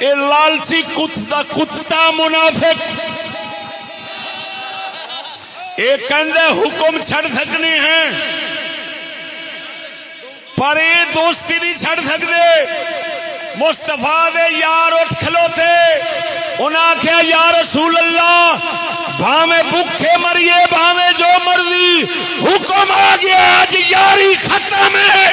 یہ لالچی کتا کتا منافق۔ یہ کہندے حکم چھڑ سکنے ہیں۔ پر یہ دوستی نہیں چھڑ سکتے۔ مستفا دے یار اٹھ کھلوتے۔ انہیں آخیا یا رسول اللہ بھاوے بھوکے مریے بھاوے جو مرضی، حکم آ گیا، آج یاری ختم ہے۔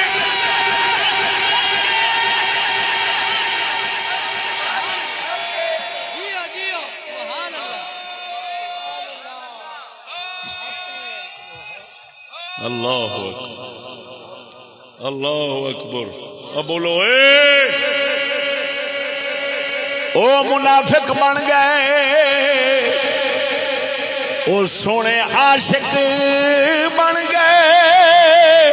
اللہ اکبر۔ اللہ اکبر. اب بولو، اے! او منافق بن گئے۔ او سونے عاشق بن گئے۔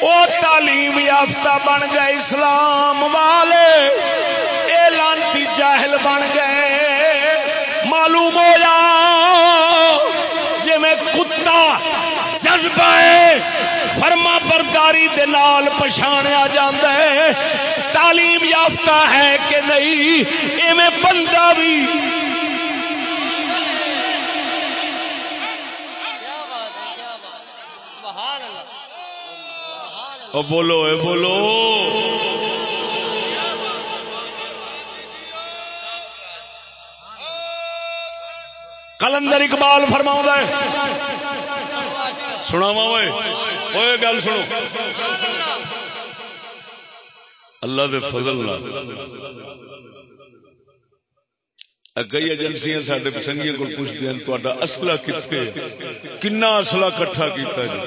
او تعلیم یافتہ بن گئے اسلام والے۔ اے لانتی جاہل بن گئے۔ معلوم ہو جا جی میں کتا جذبہ فرما برداری دے نال پچھاڑیا جاندہ ہے۔ تعلیم یافتہ ہے کہ نہیں، ایویں بندہ بھی۔ بولو، اے بولو۔ کلندر اقبال فرماؤں ہے سنا ہوئے۔ گل سنو۔ اللہ دے فضل کئی ایجنسیاں سارے پسنگیاں کو پوچھتے ہیں تا اصلہ کتنے کنا اصلہ کٹھا کیتا جی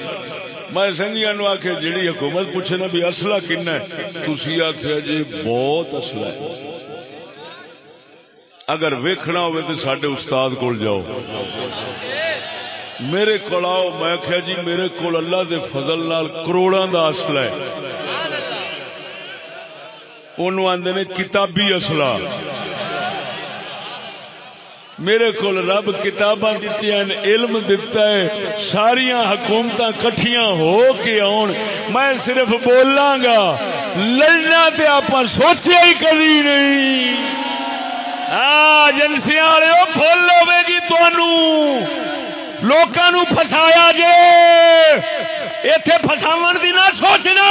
میں سنگیا نو آخیا جیڑی حکومت پوچھے نا بھی اصلہ کنا ہے تھی آخیا جی بہت اصلہ ہے۔ اگر ویکھنا ہوئے تو سڈے استاد کول جاؤ۔ میرے کو آؤ، میں آخیا جی میرے کو اللہ دے فضل نال کروڑوں کا اصل ہے۔ انہوں آدھے نے کتابی اصلہ میرے کو رب کتاباں دیتی ہیں، علم دیتا ہے ساریا حکومت کٹھیاں ہو کے آن میں صرف بولاں گا، لڑنا تے آپ سوچیا ہی کبھی نہیں۔ ہاں ایجنسیاں والے فل ہوے گی جی تمہوں لوگوں فسایا جے۔ اتے فساو کی نہ سوچنا۔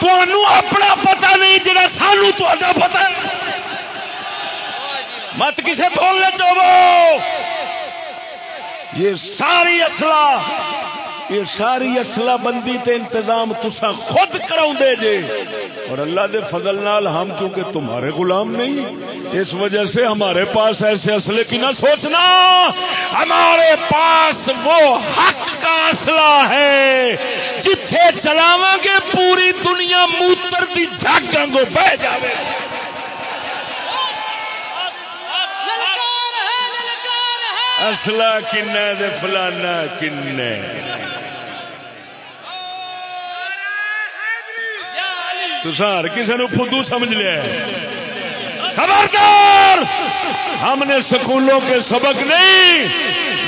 تمہوں اپنا پتا نہیں جا سانو تا پتا مت کسے بولنے چو یہ ساری اصلا یہ ساری اصلا بندی تے انتظام تسا خود کراؤ دے جے۔ اور اللہ دے فضل نال ہم کیونکہ تمہارے غلام نہیں، اس وجہ سے ہمارے پاس ایسے اصلے کی نہ سوچنا۔ ہمارے پاس وہ حق کا اصلہ ہے، جتھے چلاو گے پوری دنیا موتر دی جھاگوں کو بہ جاوے۔ اصلا کن فلانا کن تسار کسی نے فدو سمجھ لیا خبردار! ہم نے سکولوں کے سبق نہیں،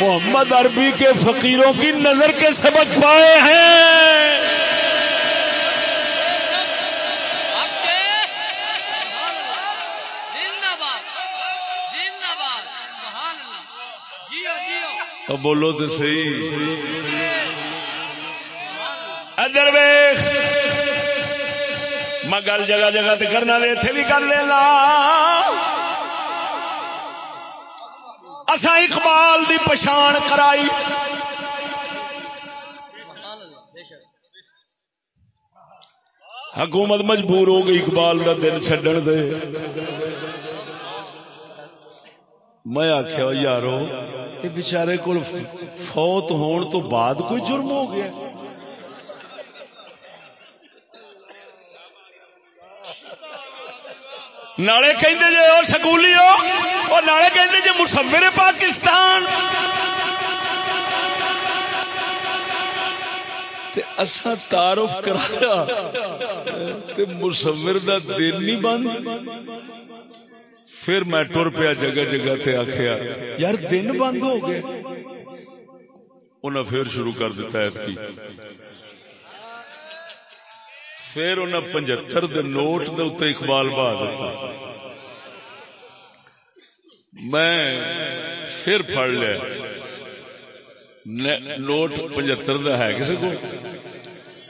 محمد عربی کے فقیروں کی نظر کے سبق پائے ہیں۔ اب بولو تو صحیح۔ ادر ویخ میں گل جگہ جگہ تے کرنا دے اتنے بھی کر لینا۔ اسا اقبال دی پچھان کرائی۔ حکومت مجبور ہو گئی اقبال کا دل چڈن دے۔ میں آخیا یارو یہ بچارے کو فوت ہون تو بعد کوئی جرم ہو گیا۔ نالے کہندے جے او سکولی ہو اور نالے کہندے جے مصور پاکستان۔ تے اساں تعارف کرایا، تے مصور دا دل نہیں بند۔ پھر میں ٹر پیا جگہ جگہ تے آخیا یار دن بند ہو گئے۔ انہیں پھر شروع کر دیتا ہے کی۔ پھر انہیں پچہتر دے نوٹ دے اتنے اقبال بہا دیتا میں پھر پڑھ لیا۔ نوٹ پچہتر دا ہے کسی کو؟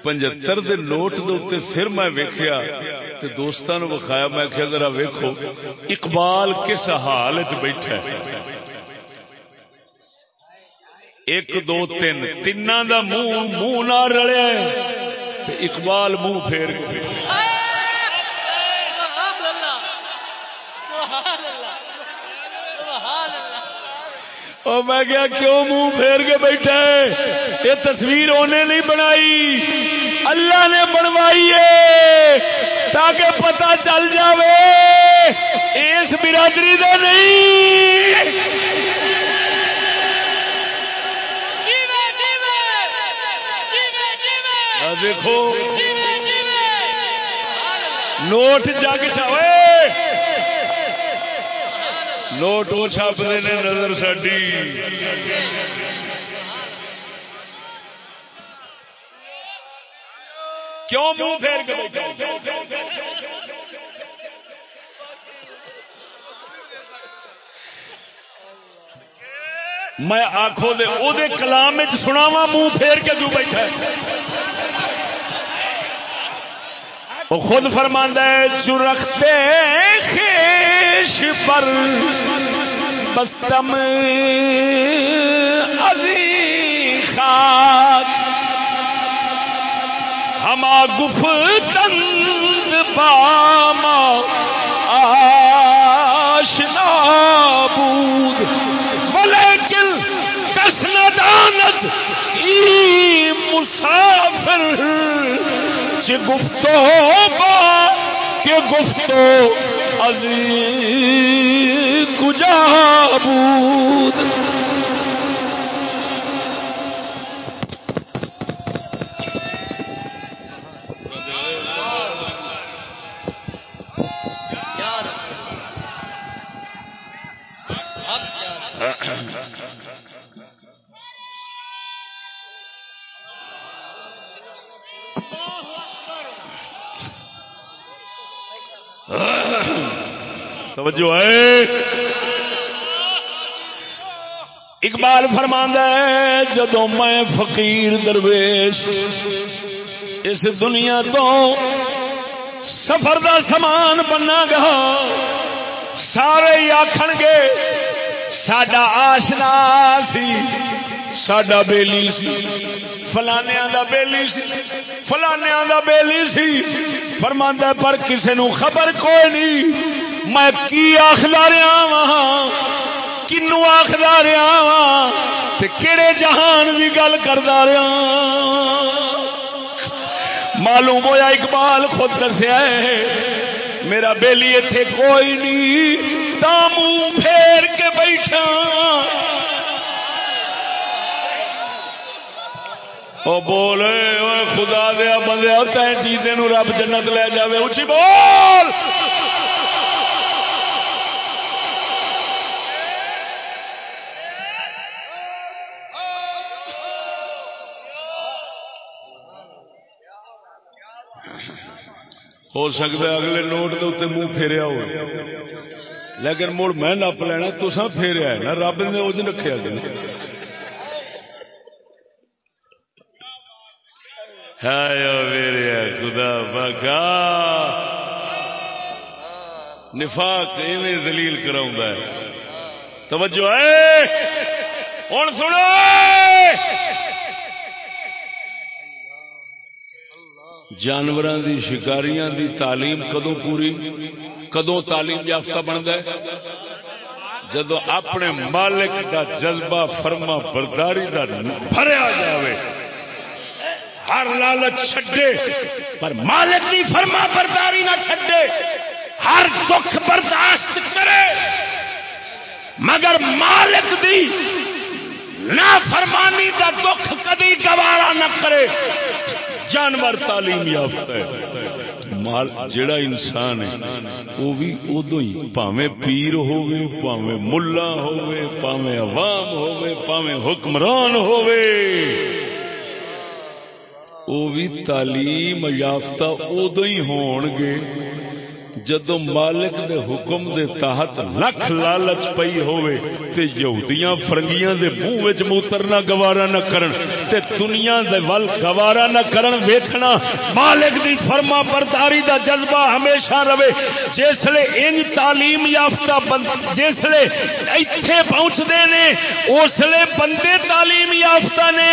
پچہتر دے نوٹ دے اتنے پھر میں ویکیا تے دوستان نو بخایا میں کہ ذرا ویکھو، اقبال کس حال چ بیٹھا ہے؟ ایک، دو، تین تین دا منہ منہ نہ رلیا تے اقبال منہ پھیر کے اور میں کیا کیوں منہ پھیر کے بیٹھا ہے؟ یہ تصویر انہیں نہیں بنائی۔ اللہ نے بنوائی ہے تاکہ پتہ چل جاوے اس برادری کا نہیں۔ دیکھو۔ نوٹ جگ چاہے نوٹ وہ چھاپتے نے نظر ساری کیوں منہ پھیر کے میں آخو دے او دے کلام سناوا منہ پھیر کے جو بیٹھا وہ خود فرماندہ ہے، جو رکھتے خیش پر بستم ازی خاک۔ ہما گفتند باما آشنا بود۔ ولیکن کس ندانت ای مسافر چه گفتو با که گفتو از کجا بود۔ توجہ ہے۔ اقبال فرماندہ ہے جدو میں فقیر درویش اس دنیا تو سفر دا سامان بننا گا، سارے آخن گے سڈا آشنا سی سڈا بیلی سی فلانیا دا بیلی سی فلانیا دا بیلی سی۔ فرماندہ پر کسی نو خبر کوئی نہیں میں کی آخر رہا وا کنو آخر رہا وا کہڑے جہان کی گل کرتا رہا؟ معلوم ہوا اقبال خود دسیا میرا بیلی اتے کوئی نہیں، تا پھیر کے بیٹھا۔ او بولے خدا دیا بندے تے چیزیں رب جنت لے جاوے۔ اچھی بول۔ ہو سکتا ہے اگلے نوٹ کے اتنے منہ پھیریا ہو لیکن مڑ میں نپ لینا تسا پھیریا ہے نا، رب نے وہ رکھا گیا میرے خدا بگا نفاق ایویں زلیل کراؤں ہے۔ توجہ ہے۔ ہوں سنو۔ جانوروں دی شکاریاں دی تعلیم کدو پوری؟ کدو تعلیم یافتہ بنتا ہے؟ جدو اپنے مالک دا جذبہ، فرما برداری دا بھریا جاوے، ہر لالچ چھڈے، پر مالک دی فرما برداری نہ چھڈے، ہر دکھ برداشت کرے، مگر مالک دی نہ فرمانی دا دکھ کدی گوارا نہ کرے۔ جانور تعلیم یافتہ ہے۔ مال جڑا انسان ہے، وہ بھی ادو ہی پاوے پیر ہوے پاوے ملا ہوے پاوے عوام ہوے پاوے حکمران ہوے وہ بھی تعلیم یافتہ ادو ہی ہون گے۔ جدو مالک دے حکم دے تحت لکھ لالچ پئی ہوئے تے یہودیاں فرنگیاں دے منہ وچ موتر نہ گوارا نہ کرن، تے دنیا دے ول گوارا نہ کرن ویکھنا، مالک دی فرما برداری دا جذبہ ہمیشہ رہے۔ جسلے ان تعلیم یافتہ بند جسلے ایتھے پہنچدے نے، اسلے بندے تعلیم یافتہ نے،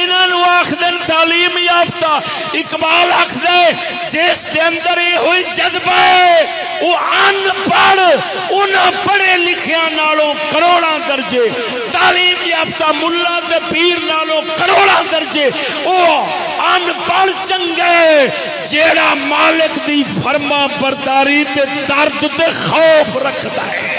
انہاں نو آکھدن تعلیم یافتہ۔ اقبال آکھدے جس دے اندر یہ ہوئی جذبہ وہ ان پڑھ ان پڑھے لکھیا نالوں کروڑا درجے۔ تعلیم یافتہ ملا دے پیر نالوں کروڑا درجے۔ وہ ان پڑھ چنگے، جیڑا مالک دی فرما برداری تے درد تے خوف رکھتا ہے۔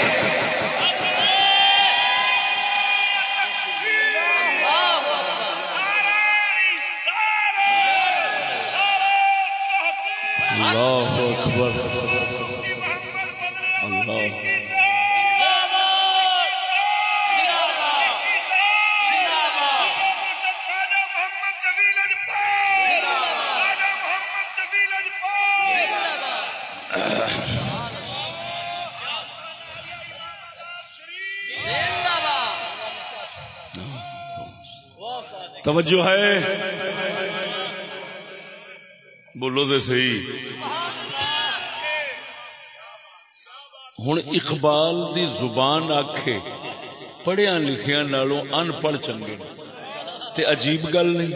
اللہ اکبر۔ توجہ ہے؟ بولو تو صحیح۔ ہوں اقبال دی زبان آکھے پڑھیا لکھیا نالوں ان پڑھ چنگے تے عجیب گل نہیں؟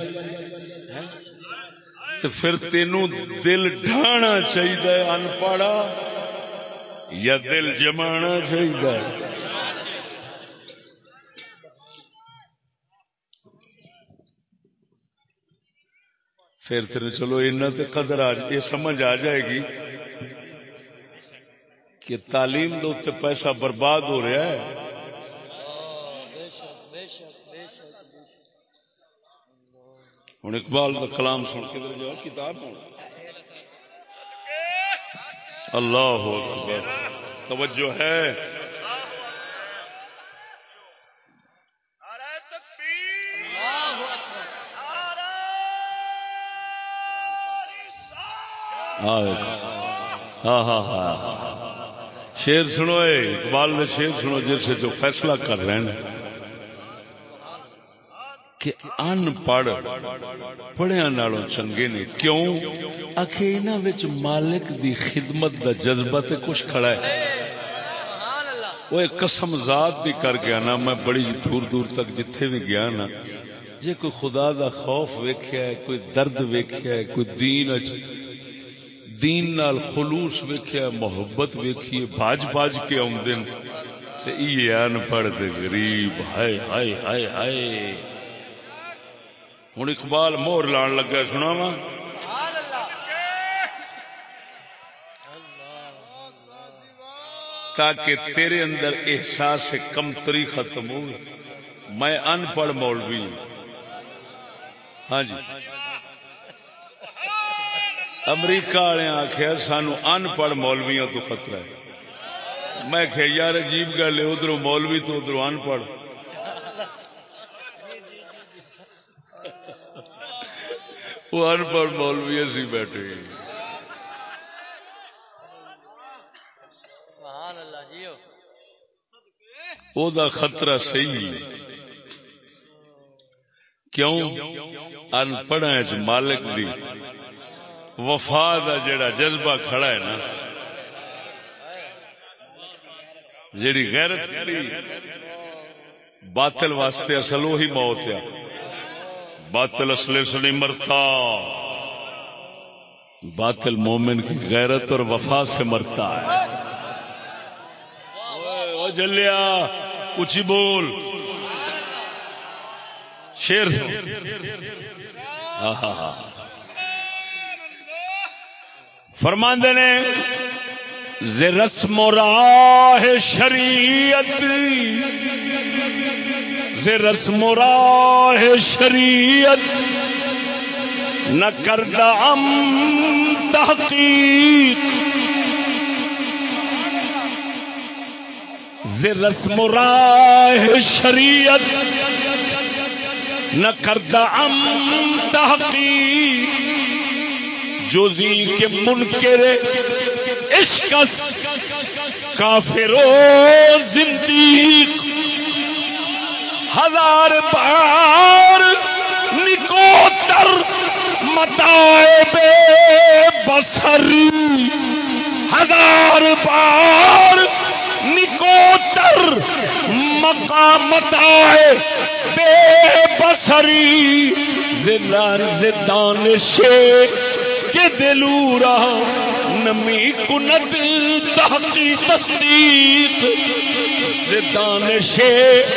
تے پھر تینوں دل ڈھانا چاہیے ان پڑھا یا دل جمانا چاہیے پھر تیرے چلو اینا تے قدر آ یہ سمجھ آ جائے گی کہ تعلیم دو تے پیسہ برباد ہو رہا ہے۔ ہوں اقبال کا کلام سن کے جو کتاب اللہ اکبر۔ توجہ ہے۔ ہاں ہاں ہاں شیر سنو اقبال نے شیر سنو جس سے جو فیصلہ کر رہے ہیں۔ کہ ان پڑھ پڑھیا نالوں چنگے نے، کیوں؟ آخ مالک دی خدمت دا جذبہ تے کچھ کھڑا ہے۔ وہ قسم ذات بھی کر گیا نا، میں بڑی دور دور تک جتھے بھی گیا نا، جے کوئی خدا دا خوف ویکھیا ہے، کوئی درد ویکھیا ہے، کوئی دین دین نال خلوص ویکھیا، محبت ویکھیے، باج باج کے آمدن تے یہ ان پڑھ دے، غریب، ہائے ہائے ہائے ہائے۔ ہوں اقبال مور لان لگا سنا وا تاکہ تیرے اندر احساس کمتری ختم ہو میں ان پڑھ مولوی ہاں جی۔ امریکہ والے آخیا سانو ان پڑھ مولویوں تو خطرہ ہے۔ میں کہ یار عجیب گل ہے ادھر مولوی تو ادھر ان پڑھ وہ ان پڑھ مولوی اسی بیٹھے او دا خطرہ صحیح کیوں؟ ان پڑھا مالک دی وفا دا جڑا جذبہ کھڑا ہے نا، جیڑی غیرت کھڑی باطل واسطے اصل وہی موت ہے۔ باطل اصل سے نہیں مرتا۔ باطل مومن کی غیرت اور وفا سے مرتا ہے۔ جلیا اچھی بول۔ شیر۔ ہاں، ہاں، ہاں۔ فرماندے نے ز رسم و راہ شریعت ز رسم و راہ شریعت، نہ کردہ ام تحقیق۔ ز رسم و راہ شریعت، نہ کردہ ام تحقیق۔ جو کے منکر عشق کافر و زندیق ہزار بار نکوتر متائے بے بسری ہزار بار نکوتر مقامت آئے بے بسری زلان زدان شیخ کے دلورا نمی کنت تحقی تصدیق زدان شیخ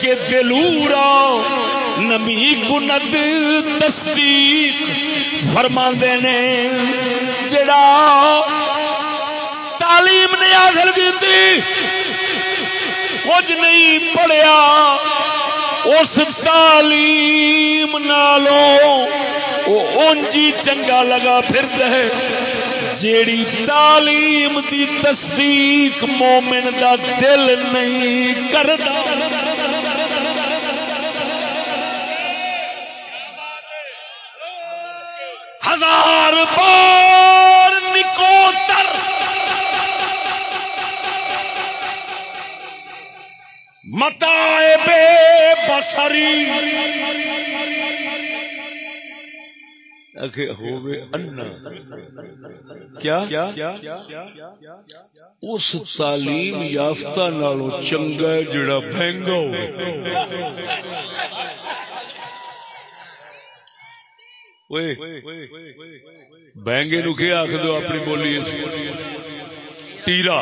کے دلورا نمی کنت تصدیق فرما دینے جڑا تعلیم نہیں حاصل کی کچھ نہیں پڑھیا۔ اس تعلیم نالوں اونجی چنگا لگا پھر ہے۔ جیڑی تعلیم دی تصدیق مومن دا دل نہیں کردا۔ ہزار بار نکوتر۔ متا بے بسری کیا؟ اس تعلیم یافتہ نالوں چنگا جڑا مہنگا ہو بہنگے نو کیا آخ دو اپنی بولی ٹیرا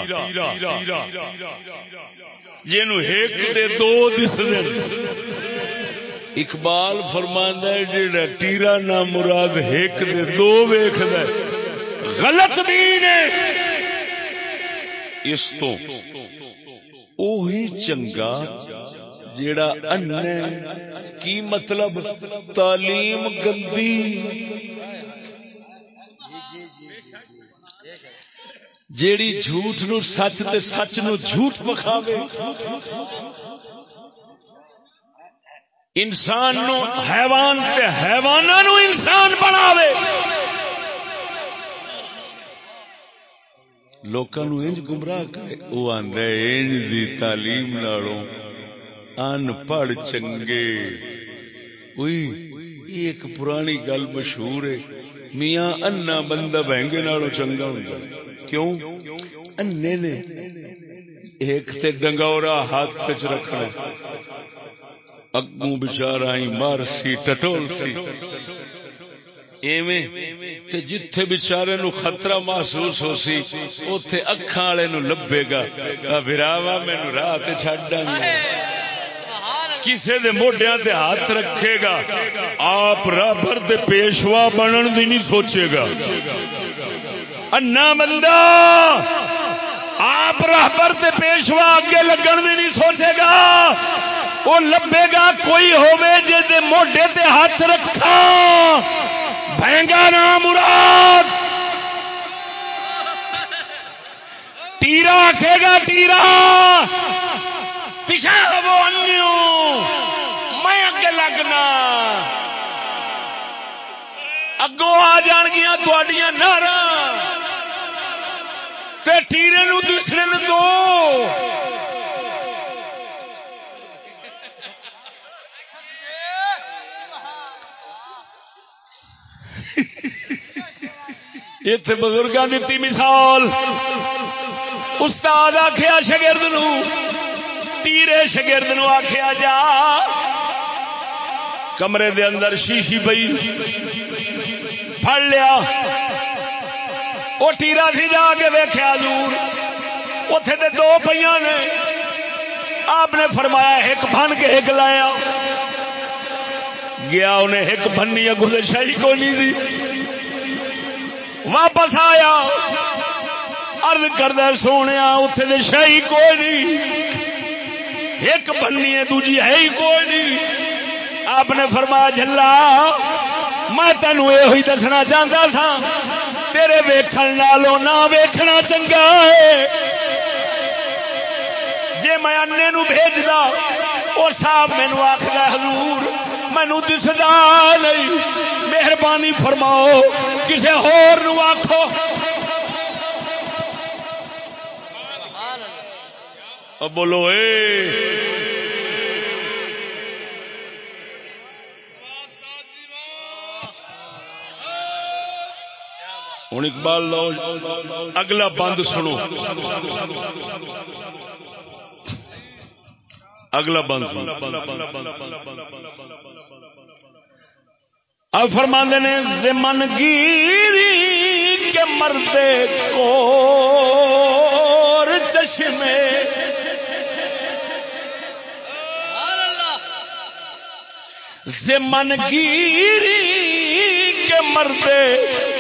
جنو ایک دے دو دس اقبال فرماندہ جڑا ٹیرا نہ مراد ایک دے دو ویخ غلط دین اس تو اوہی چنگا جڑا ان کی مطلب؟ تعلیم گندی۔ جیڑی جھوٹ نو سچ تے سچ نو جھوٹ بکھاوے انسان نو حیوان تے حیوانا نو انسان بناوے۔ لوکاں نو انج گمراہ کرے۔ او آندا انج دی تعلیم نالوں ان پڑھ چنگے۔ اوئی ایک پرانی گل مشہور ہے۔ میاں انا بندہ بہنگے نالوں چنگا ہوندا ہے۔ کیوں؟ انے نے ایک تے ڈنگورا ہاتھ چ رکھنا۔ اگوں بچارا ہی مار سی، ٹٹول سی۔ ایویں تے جتھے بیچارے نو خطرہ محسوس ہو سی، اوتھے اکھاں والے نو لبے گا۔ وراوا مینوں راہ تے چھڈ گا کسے دے موڈیاں تے ہاتھ رکھے گا۔ آپ رابر دے پیشوا بنن دی نہیں سوچے گا۔ انا ملدا آپ راہبر تے پیشوا اگے لگن بھی نہیں سوچے گا۔ وہ لبے گا کوئی ہوے جی موڈے تے ہاتھ رکھا۔ بہنگا نام مراد۔ تیرا آخے گا تیرا۔ پیچھا ہو انیو میں اگے لگنا۔ اگوں آ جان گیا تھوڑیاں نارا تے ٹیرے نو دوسرے نے دو۔ اتے بزرگاں دیتی مثال۔ استاد آخیا شگرد نو تیرے شگرد نو آخیا جا۔ کمرے دے اندر شیشی پئی۔ پھڑ لیا۔ وہ ٹیرا سی جا کے ویخیا دور اتے دے دو پہ نے۔ آپ نے فرمایا ایک بن کے ایک لایا۔ گیا انہیں ایک بننی اگو شاہی کو نہیں سی۔ واپس آیا۔ ارد کردہ سونے اتے تو شاہی کوئی نہیں ایک بننی ہے، دوجی ہے ہی کوئی نہیں آپ نے فرمایا جلا میں تینوں یہ دسنا چاہتا سا، تیرے ویکھن نالوں نہ ویکھنا چنگا ہے۔ جے میں انے نو بھیجدا اور صاحب مینو آخر حضور مینو دسدا نہیں۔ مہربانی فرماؤ، کسے ہور نو آخو بولو، اے۔ ہوں اقبال لو، اگلا بند سنو۔ اگلا بند اب فرماندے نے زمن گیری کے مردے کو چشمے۔ زمن گیری کے مردے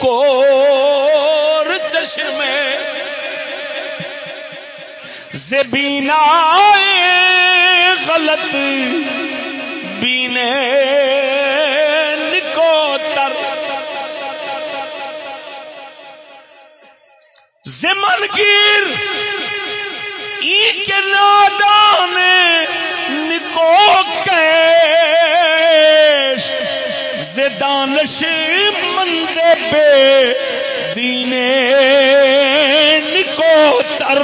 کور چشمے زبینا غلط بینے نکوتر زمن گیر ای کے نادان زدانش مندے پہ دینے نکوتر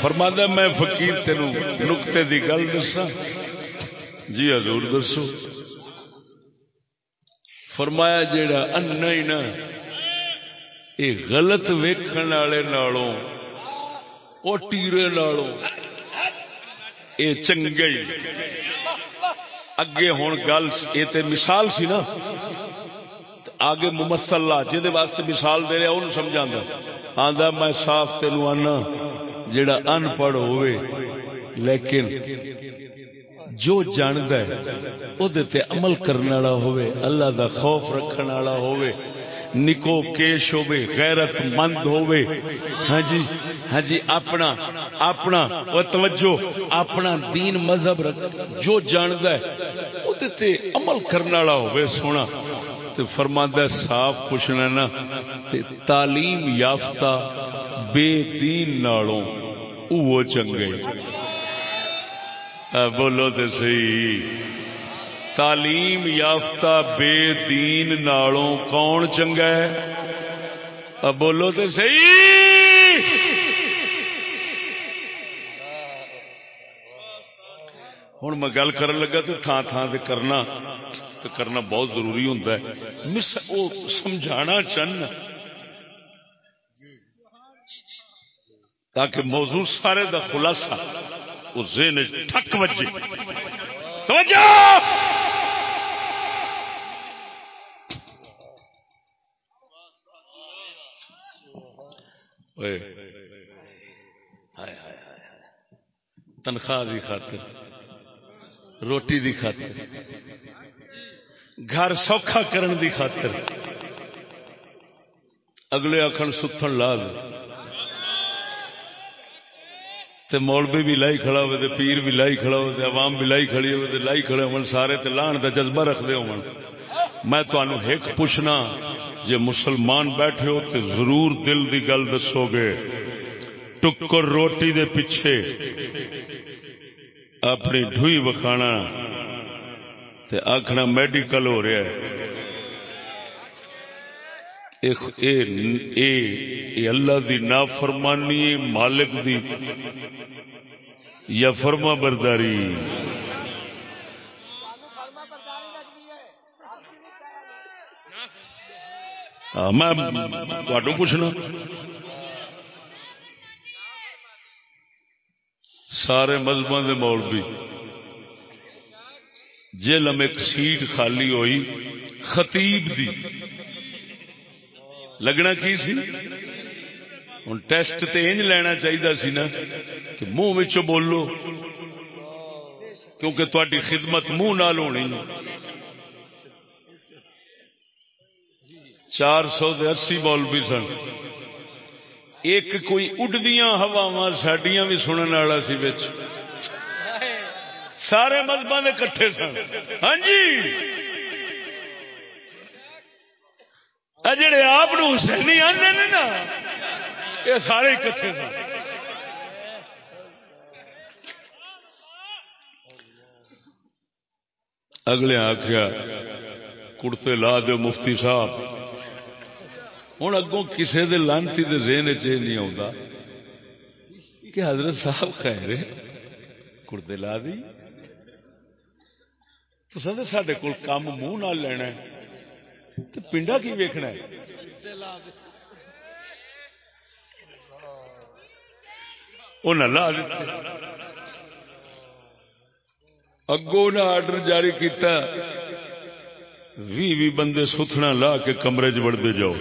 فرمادا میں فقیر تینوں نقطے دی گل دسا جی حضور دسو۔ فرمایا جیڑا انا ہی نا یہ غلط ویکھن والے نالوں وہ ٹیرے نالوں۔ اے چنگے۔ اگے ہون گل یہ تے مثال سی نا۔ آگے ممثل جہد واسطے مثال دے رہا انہوں سمجھا آندا، میں صاف تینوں آنا جڑا ان پڑھ ہوئے لیکن جو جاند ہے وہ عمل کرنے والا ہوئے اللہ دا خوف رکھنے والا ہوئے نکو کیش ہوئے غیرت مند ہوئے ہاں جی ہاں جی اپنا اپنا و توجہ، اپنا دین مذہب رکھ، جو جاند ہے وہ عمل کرنے والا ہوئے سونا۔ تو فرماندہ صاف پوچھنا نا تے تعلیم یافتہ بے دین نالوں وہ چنگے۔ بولو تو سی تعلیم یافتہ بے دین نالوں کون چنگا ہے؟ اب بولو تو سی ہوں میں گل کر لگا تو تھان تھان سے کرنا تو کرنا بہت ضروری ہوتا ہے۔ مس وہ سمجھانا چاہنا تاکہ موضوع سارے دا خلاصہ اس ذہن ٹھک بجے توجہ! تنخواہ دی خاطر، روٹی دی خاطر، گھر سوکھا کرن دی خاطر۔ اگلے آخر ستھن لا تے مولوی بھی لائی کھڑا ہوئے، تے پیر بھی لائی کھڑا ہوئے، تے عوام بھی لائی کھڑی ہوئے، تے لائی کھڑے ہون سارے، تے لان دا جذبہ رکھ دے ہون۔ میں تمہوں ایک پوچھنا جے مسلمان بیٹھے ہو تو ضرور دل دی گل دسو گے۔ ٹکر روٹی دے پیچھے اپنی ڈھوئی وکھانا تے آخنا میڈیکل ہو رہا ہے۔ اے- اے- اے- اللہ دی نافرمانی، مالک دی یا فرما برداری۔ میں تھانوں پوچھنا۔ سارے مذہبوں کے مولوی، جیلم ایک سیٹ خالی ہوئی خطیب دی۔ لگنا کی سی؟ ہوں ٹیسٹ تے انج لینا چاہیے سی نا کہ منہ بولو، کیونکہ تاری خدمت منہ نال ہونی۔ چار سو اسی مولوی سن۔ ایک کوئی اڈدیاں ہوا سڈیاں بھی سننے والا سی بچ سارے مذہبوں کے کٹھے سن۔ ہاں جی۔ جڑے آپ حسینی آتے نے نا، یہ سارے اکٹھے سن۔ اگلے آخیا کڑتے لا دو مفتی صاحب۔ ہوں اگوں کسی دے لانتی دے ذہن چ نہیں آتا کہ حضرت صاحب خیر ہے کڑتے لا دی۔ تو سر سڈے کول کام منہ نہ لینا ہے۔ تو پنڈا کی ویکھنا ہے؟ وہ نہ لا دیتے۔ اگوں نے آرڈر جاری کیتا بھی بندے ستھنا لا کے کمرے چ جاؤ۔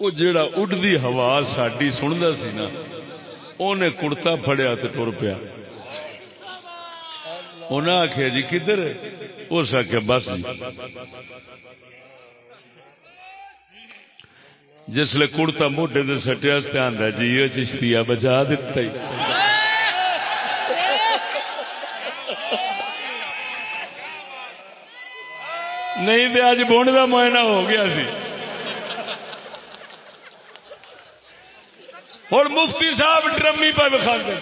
وہ جڑا اڈتی ہوا ساڈی سنتا سی نا انہیں کڑتا فڑیا تو ٹر پیا۔ انہیں آخیا جی کدھر اس آخیا بس جی. جسل کڑتا موڈے دے سٹیا آتا جی یہ چشتیا بچا دیتا ہی۔ نہیں تو اج بونڈ کا معائنہ ہو گیا سی۔ اور مفتی صاحب ڈرمی پہ بکھا دے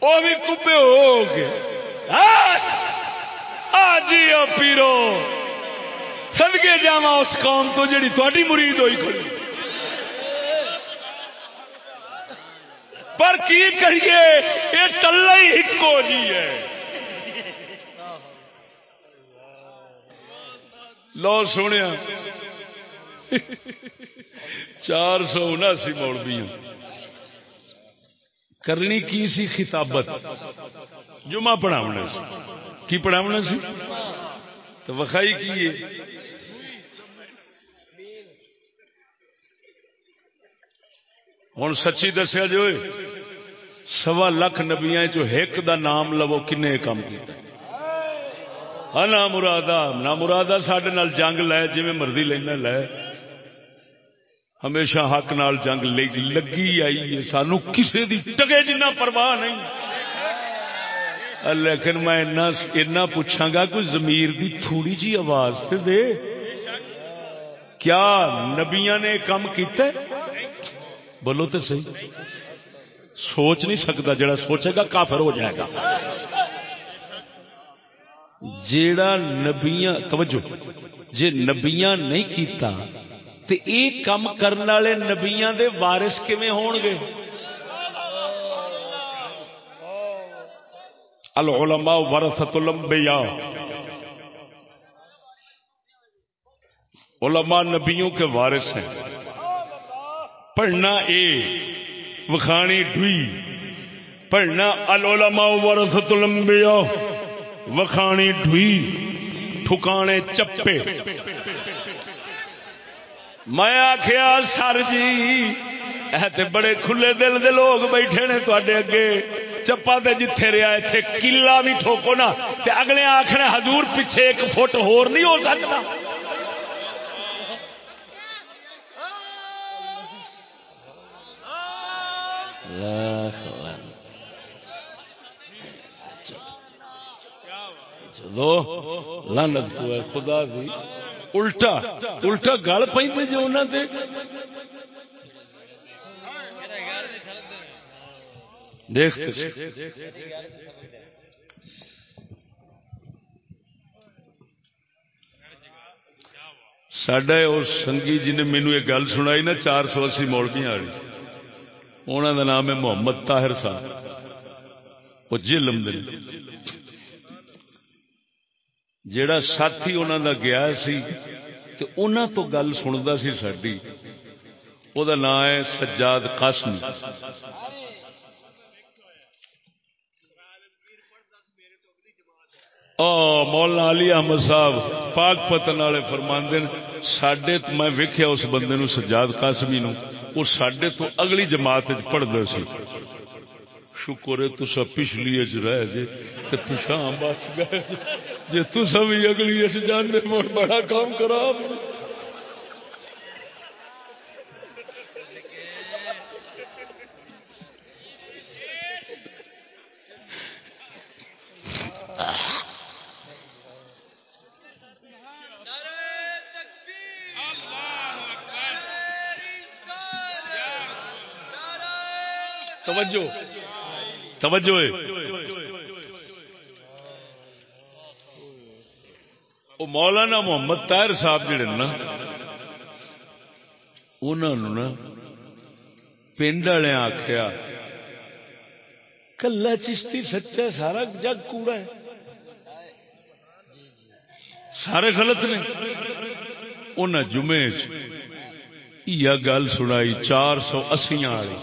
وہ بھی کبے ہو گئے۔ آ جی او پیرو۔ سدگے جا اس قوم تو جڑی تھوڑی مرید ہوئی کھڑی۔ پر کی کریے، یہ ٹلا ہی ایکو جی ہے۔ لو سنیا۔ چار سو اناسی مولوی کرنی کی سی خطابت؟ جمعہ پڑھاونا سی کی پڑھاونا سی تو وکھائی کی ہوں سچی دسیا جی جو سوا لکھ نبیا ایک دا نام لو کن کام کیا ہاں نہ مرادا نہ مرادا سڈے جنگ لے جی مرضی لینا، لے۔ ہمیشہ حق نال جنگ لگی آئی ہے۔ سانو کسی دی ٹگے جنہ پرواہ نہیں۔ لیکن میں اتنا پوچھا گا کوئی زمیر دی تھوڑی جی آواز تے دے۔ کیا نبیا نے کام کیتا بولو تو صحیح۔ سوچ نہیں سکتا جڑا سوچے گا کافر ہو جائے گا۔ جیڑا نبیاں توجہ۔ جے نبیاں نہیں کیتا تے ایک کام کرنے والے نبیاں دے وارث کیویں ہون گے؟ العلماء ورثۃ الانبیاء۔ علماء نبیوں کے وارث ہیں۔ پڑھنا اے وکھانی ڈوئی۔ پڑھنا العلماء ورثۃ الانبیاء وکھانی ڈوئی، ٹھکانے چپے۔ میں آخیا سر جی تے بڑے کھلے دل دے لوگ بیٹھے نے تے اگے۔ چپا تے جتھے رہا اتنے کلا بھی ٹھوکو نا۔ تے اگلے آخر حضور پیچھے ایک فٹ ہور نہیں ہو سکتا۔ چلو لانت خدا دی۔ الٹا الٹا گل پہ جو انہوں نے دیکھتے سڈا اور سنگی جی نے مینو یہ گل سنائی نا چار سو اسی مولوی والی انہوں کا نام ہے محمد طاہر صاحب وہ جلم دن جیڑا ساتھی انہوں دا گیا سی تو انہوں تو گل سنتا سی ساری وہ نام ہے سجاد قاسم۔ مولانا علی احمد صاحب پاک پتن والے فرماندے سڈے میں ویکیا اس بندے نو سجاد قاسمی نو وہ سڈے تو اگلی جماعت پڑھتا سی۔ شکر ہے تسا پچھلی اچ رہ جے تے پچھا بس گئے جے۔ تسا بھی اگلی اچ جانے بڑا کام کرا۔ توجہ۔ توجہ وہ مولانا محمد طاہر صاحب جڑے نا انہوں نا پنڈ والے آخیا کلا چشتی سچا سارا جگ کوڑا ہے۔ سارے غلط نے۔ انہیں جمعے یہ گل سنائی چار سو اسیاں والی۔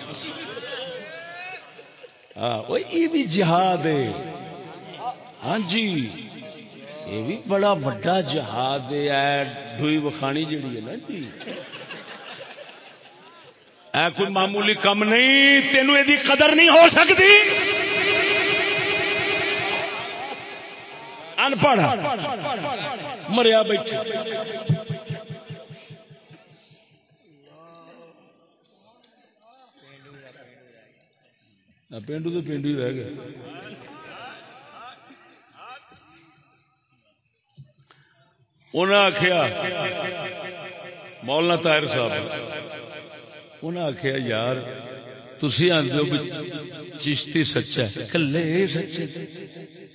یہ بھی جہاد ہے۔ ہاں جی یہ بھی بڑا وڈا جہاد ہے۔ ڈوئی وکھانی جڑی ہے نا جی۔ اے کوئی معمولی کم نہیں، تینوں یہ قدر نہیں ہو سکتی۔ انپڑھ۔ مریا پینڈو تو پینڈو ہی رہ گئے انہیں آخیا مولانا طاہر صاحب انہیں آخیا یار تھی آدھے ہو چشتی سچا ہے کلے سچے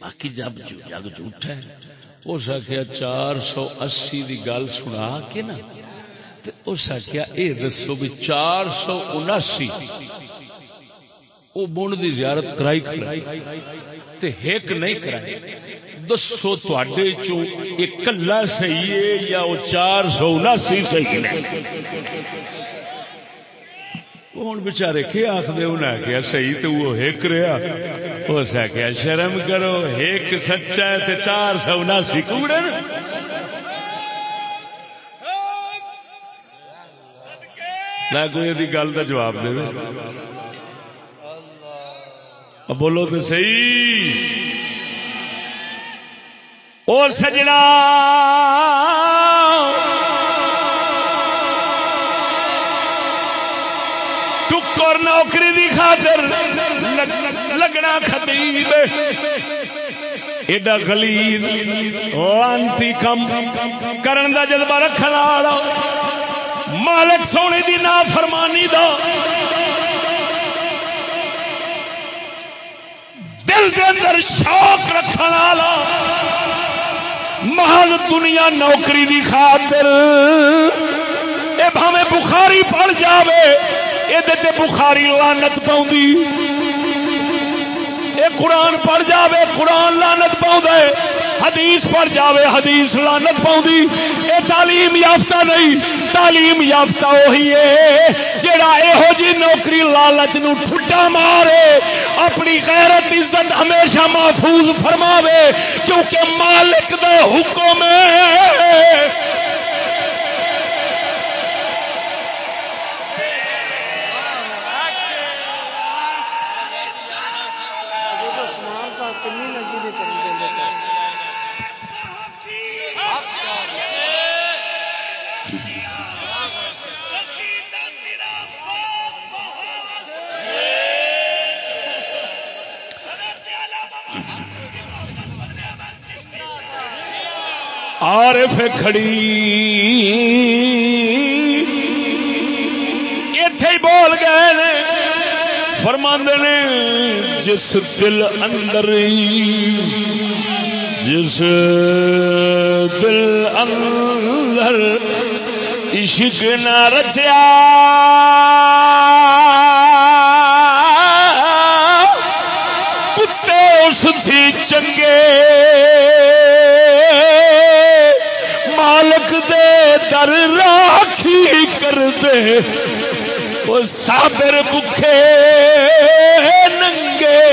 باقی جب جگ جھوٹا ہے اس آخیا چار سو اسی کی گل سنا کے نا اس آخیا یہ دسو بھی چار سو اناسی وہ بن دی زیارت کرائی تے ہیک نہیں کرائی۔ دسو تے چو ایک کلا صحیح ہے یا وہ چار سو اناسی صحیح ہے؟ ہوں بچارے کے آخر انہیں آخیا صحیح تو وہ ہیک رہا اس آخیا شرم کرو، ہیک سچا ہے تے چار سو اناسی کوڑے کوئی گل کا جواب دے۔ بولو تو سی اور سجنا ٹکر نوکری دی خاطر لگنا خطیب۔ ایڈا گلیز لانتی کم کرن دا جذبہ رکھنے والا۔ مالک سونے دی نا فرمانی دا۔ دل کے اندر شوق رکھنے والا محل دنیا نوکری دی خاطر۔ اے بھاوے بخاری پڑ جاوے یہ بخاری لانت پاؤں اے قرآن پڑھ جاوے، قرآن لانت پاؤں حدیث پڑھ جاوے، حدیث لانت پاؤں اے تعلیم یافتہ نہیں، تعلیم یافتہ وہی ہے جڑا یہو جی نوکری لالچ نو ٹھڈا مارے، اپنی غیرت عزت ہمیشہ محفوظ فرماوے، کیونکہ مالک دا حکم ہے۔ عارف کھڑی۔ اتے ہی بول گئے نے۔ فرماندے نے، جس دل اندر جس دل اندر عشق نہ رچیا۔ کتے اس تھی چنگے۔ دے در راکھی کر دے وہ سابر بکھے ننگے۔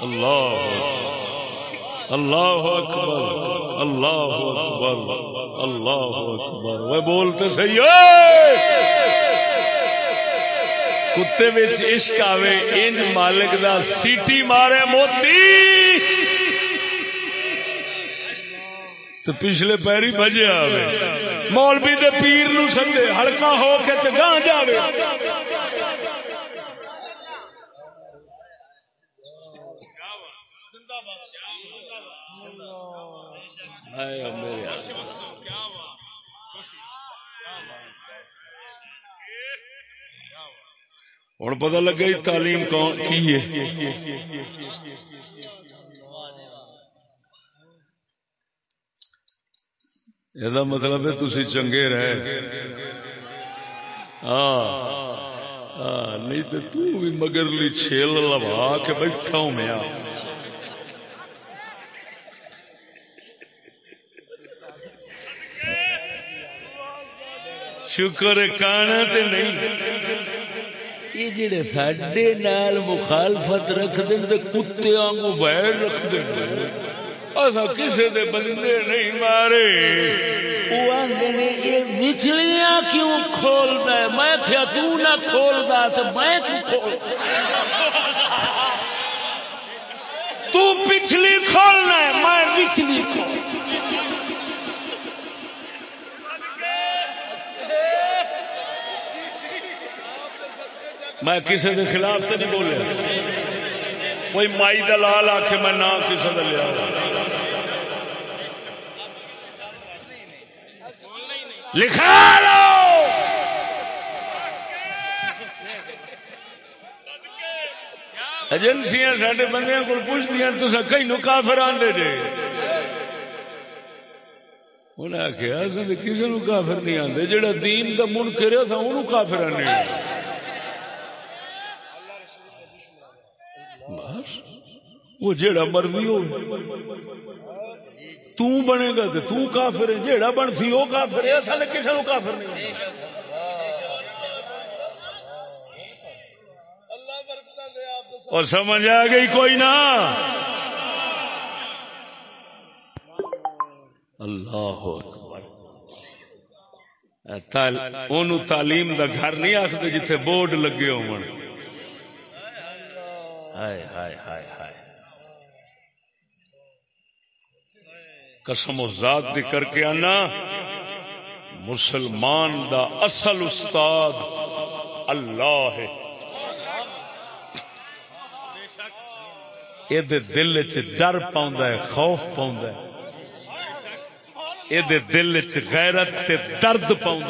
اللہ اللہ اکبر اللہ اکبر اللہ اکبر۔ وہ بولتے صحیح کتے بچ عشق آوے، انج مالک دا سیٹی مارے موتی۔ تو پچھلے پیری بجے آوے۔ مولوی دے پیر نو سدے ہلکا ہو کے تے گاں جاوے۔ ہائے میرے ہوں پتا لگا جی تعلیم کون کی ہے؟ یہ مطلب ہے تھی چنگے رہے۔ ہاں۔, ہاں، نہیں تو تو بھی مگرلی چھیل لوا کے بیٹھا ہوں میں شکر کانا تے نہیں۔ یہ جڑے سڈے نال مخالفت رکھ دیں تے کتے آنگو بیر رکھ دیں اصا کسی دے بندے نہیں مارے۔ وہ آدھے نے، یہ وچلیاں کیوں کھولتا ہے؟ میں کیا تو نہ کھولتا تو میں کیوں کھول تو پچھلی کھولنا ہے، میں پچھلی کھول میں کسی کے خلاف تو نہیں بولیا۔ کوئی مائی دلال آ کے میں نہ کسی کا لیا۔ لکھا لو۔ ایجنسیاں سارے بندے کو پوچھتی تو کئی نو کافر آدھے جے؟ انہیں آخیا کسی کافر نہیں آتے جہاں دین کا من کرے تھا انہوں کافر آنے وہ جیڑا مرضی ہو تو بنے گا تو تو کافر ہے، جیڑا بن سی وہ کافر ہے، اصل کسی نو کافر نہیں اور سمجھ آ گئی کوئی نہ۔ اللہ تعلیم دا گھر نہیں آختے جتھے بورڈ لگے ہو قسم و ذات دی کر کے آنا۔ مسلمان دا اصل استاد اللہ ہے۔ یہ دل چ ڈر پاؤں خوف پاؤں یہ دل چ غیرت تے درد پاؤں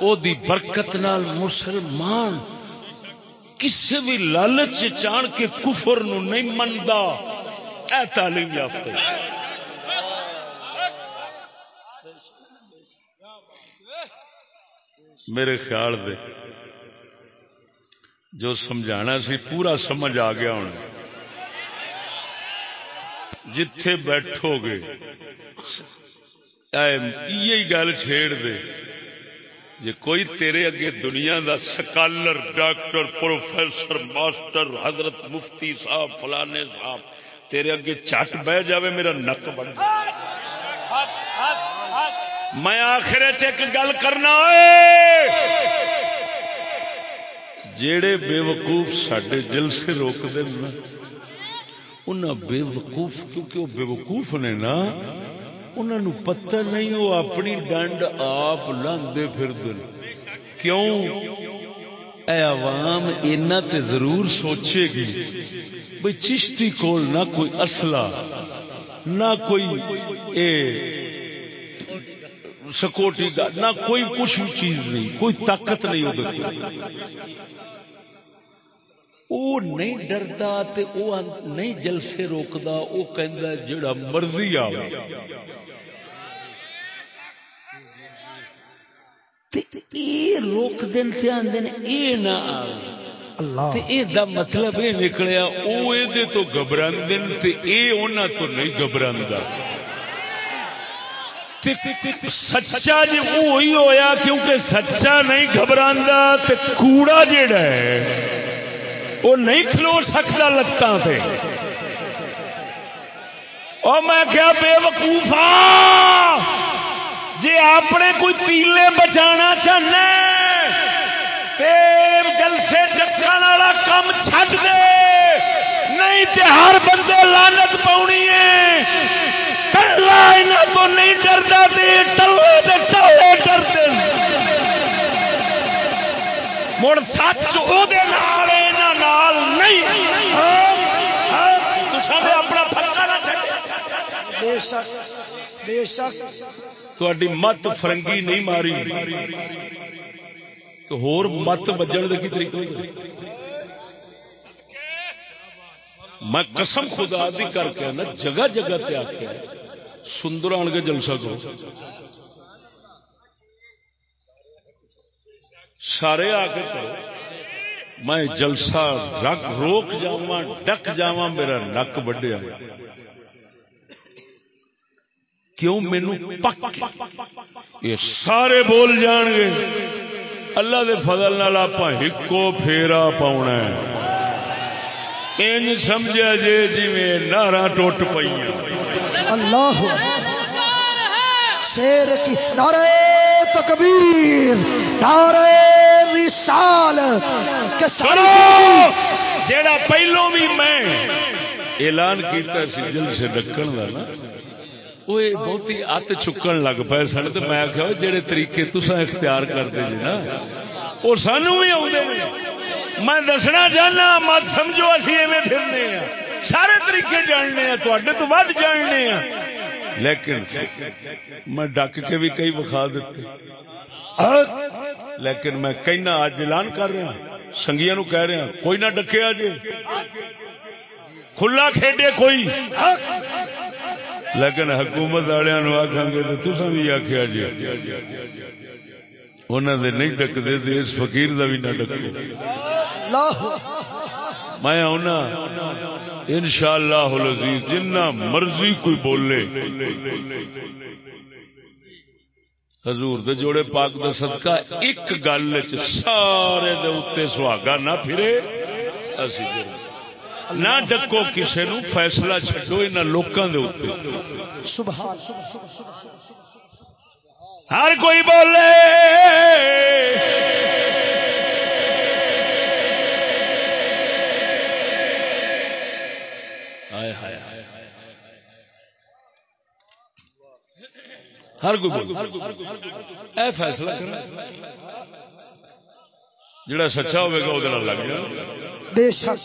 او دی برکت نال مسلمان کسی بھی لالچ چان کے کفر نو نہیں منتا اے تعلیم یافتہ۔ میرے خیال دے، جو سمجھانا سی، پورا سمجھ آ گیا ہوں۔ جتھے بیٹھو گے یہ گل چھیڑ دے۔ جی کوئی تیرے اگے دنیا دا سکالر، ڈاکٹر، پروفیسر، ماسٹر، حضرت مفتی صاحب، فلانے صاحب، تیرے اگے چٹ بہ جاوے، میرا نک بن میں آخر ایک گل کرنا جڑے بے وقوف سڈے دل سے روک دینا انہیں بے وقوف کیونکہ وہ بے وقوف نے نا انہوں پتہ نہیں وہ اپنی ڈنڈ آپ لاندے پھر دن کیوں؟ اے عوام اینا تے ضرور سوچے گی بھئی چشتی کول نہ کوئی اصلہ نہ کوئی اے سکوٹی کا نہ کوئی کچھ بھی چیز نہیں کوئی طاقت نہیں ادھر وہ نہیں ڈردا تے وہ نہیں جلسے روکدا وہ کہندا جڑا مرضی آوے۔ تے اے روک دین تے آندے نے اے نہ آوے۔ اللہ۔ تے اے دا مطلب یہ نکلیا او اے دے تو گھبراندے نے تے اے انہاں تو نہیں گھبراندا۔ سچا جی وہی ہویا کیونکہ سچا نہیں گھبراندا تے کوڑا جیڑا ہے، وہ نہیں کھلو سکتا لتاں سے اور میں کیا بے وقوفا جی اپنے کوئی تیلے بچانا چاہنا تے جلسے ڈکن والا کام چھڈ دے۔ نہیں تے ہر بندے لانت پاؤنی ہے۔ کلا یہاں تو نہیں ڈرتا ٹلے ٹلے ڈرتے مڑ سچ وہ نہیں۔ اپنا پھکا نہ چھڈے بے شک بے شک۔ تہاڈی مت فرنگی نہیں ماری۔ تو ہور مت بجن دے کی طریقہ میں قسم خدا دی کر کے نا جگہ جگہ تے کے سندر آن کے جلسہ کرو سارے آ کے کرو میں جلسہ رک روک جاواں، ڈک جاواں، میرا نک وڈیا کیوں مینو پک؟ یہ سارے بول جان گے۔ اللہ دے فضل نال آپ ہکو پھیرا پاؤنا ہے۔ انج سمجھا جے جی میں نارا ٹوٹ پئی اللہ شیر کی نعرہ تکبیر نعرہ رسال جیڑا پہلو بھی میں اعلان کیتا سی جل سے ڈکن دا نا وہ بہت ہی ات چکن لگ پے سن تو میں آخیا جہے طریقے تسا اختیار کرتے جی نا وہ سانو بھی آتے میں دسنا چاہنا سمجھو اسی ایویں پھرنے ہیں۔ سارے طریقے جاننے ہیں تے تو ود جاننے ہیں۔ لیکن میں ڈک کے بھی کئی بخا دیتے لیکن میں کہنا اج اعلان کر رہا سنگیا نو کہہ رہا کوئی نہ ڈکیا جی کھلا کھیڈے کوئی۔ لیکن حکومت والوں آخان گے تو تصا بھی آخیا جی انہوں نے نہیں ڈکتے تو اس فقیر کا بھی نہ ڈکو۔ میں آنا ان شاء اللہ جنہ مرضی کوئی بولے۔ حضور دے جوڑے پاک دا صدقہ، ایک گل چ سارے دے اتنے سہاگا نہ پھرے۔ اسی جی۔ نہ ڈکو کسے نو، فیصلہ چھڈو انہاں لوکاں دے اوتے سبحان ہر کوئی بولے۔ ہر کوئی اے فیصلہ جڑا سچا ہوئے گا وہ لگ جائے بے شک۔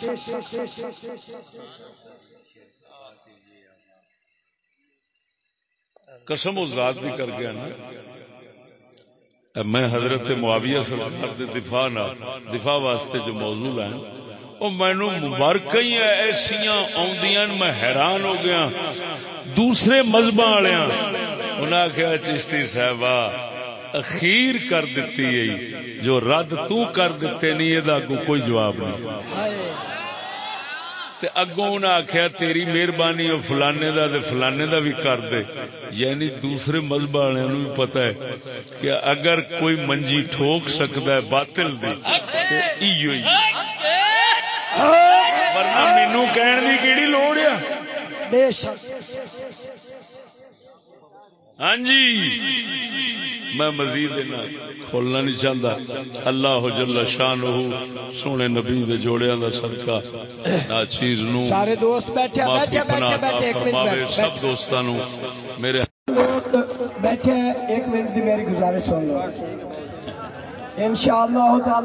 قسم اس ذات بھی کر گیا نا میں حضرت معاویہ سرکار دفاع دفاع واسطے جو موضوع ہیں وہ مینو مبارک ہی ایسا آدیاں میں حیران ہو گیا۔ دوسرے مذہب والے انہیں آخیا چشتی صاحبہ، اخیر کر دیتی ہے۔ جو رد تو کر دیتے نہیں یہ اگو کوئی جواب نہیں۔ تے اگوں انہیں آخیا تیری مہربانی وہ فلانے دا تے فلانے دا بھی کر دے۔ یعنی دوسرے مذہب والوں بھی پتا ہے کہ اگر کوئی منجی ٹھوک سکتا ہے باطل دی، تے ایو ورنہ مینو کہن دی کیڑی لوڑ ہے؟ بے شک۔ ہاں جی۔ میں مزید کھولنا نہیں چاہتا اللہ جل شان سونے نبی دے جوڑیاں دا صدقہ۔ نا چیز نو سارے دوست بیٹھے بیٹھے بیٹھے بیٹھے ایک منٹ سب دوستاں نو میرے بیٹھے ایک منٹ کی میری گزارش سن لو۔ انشاءاللہ تعالی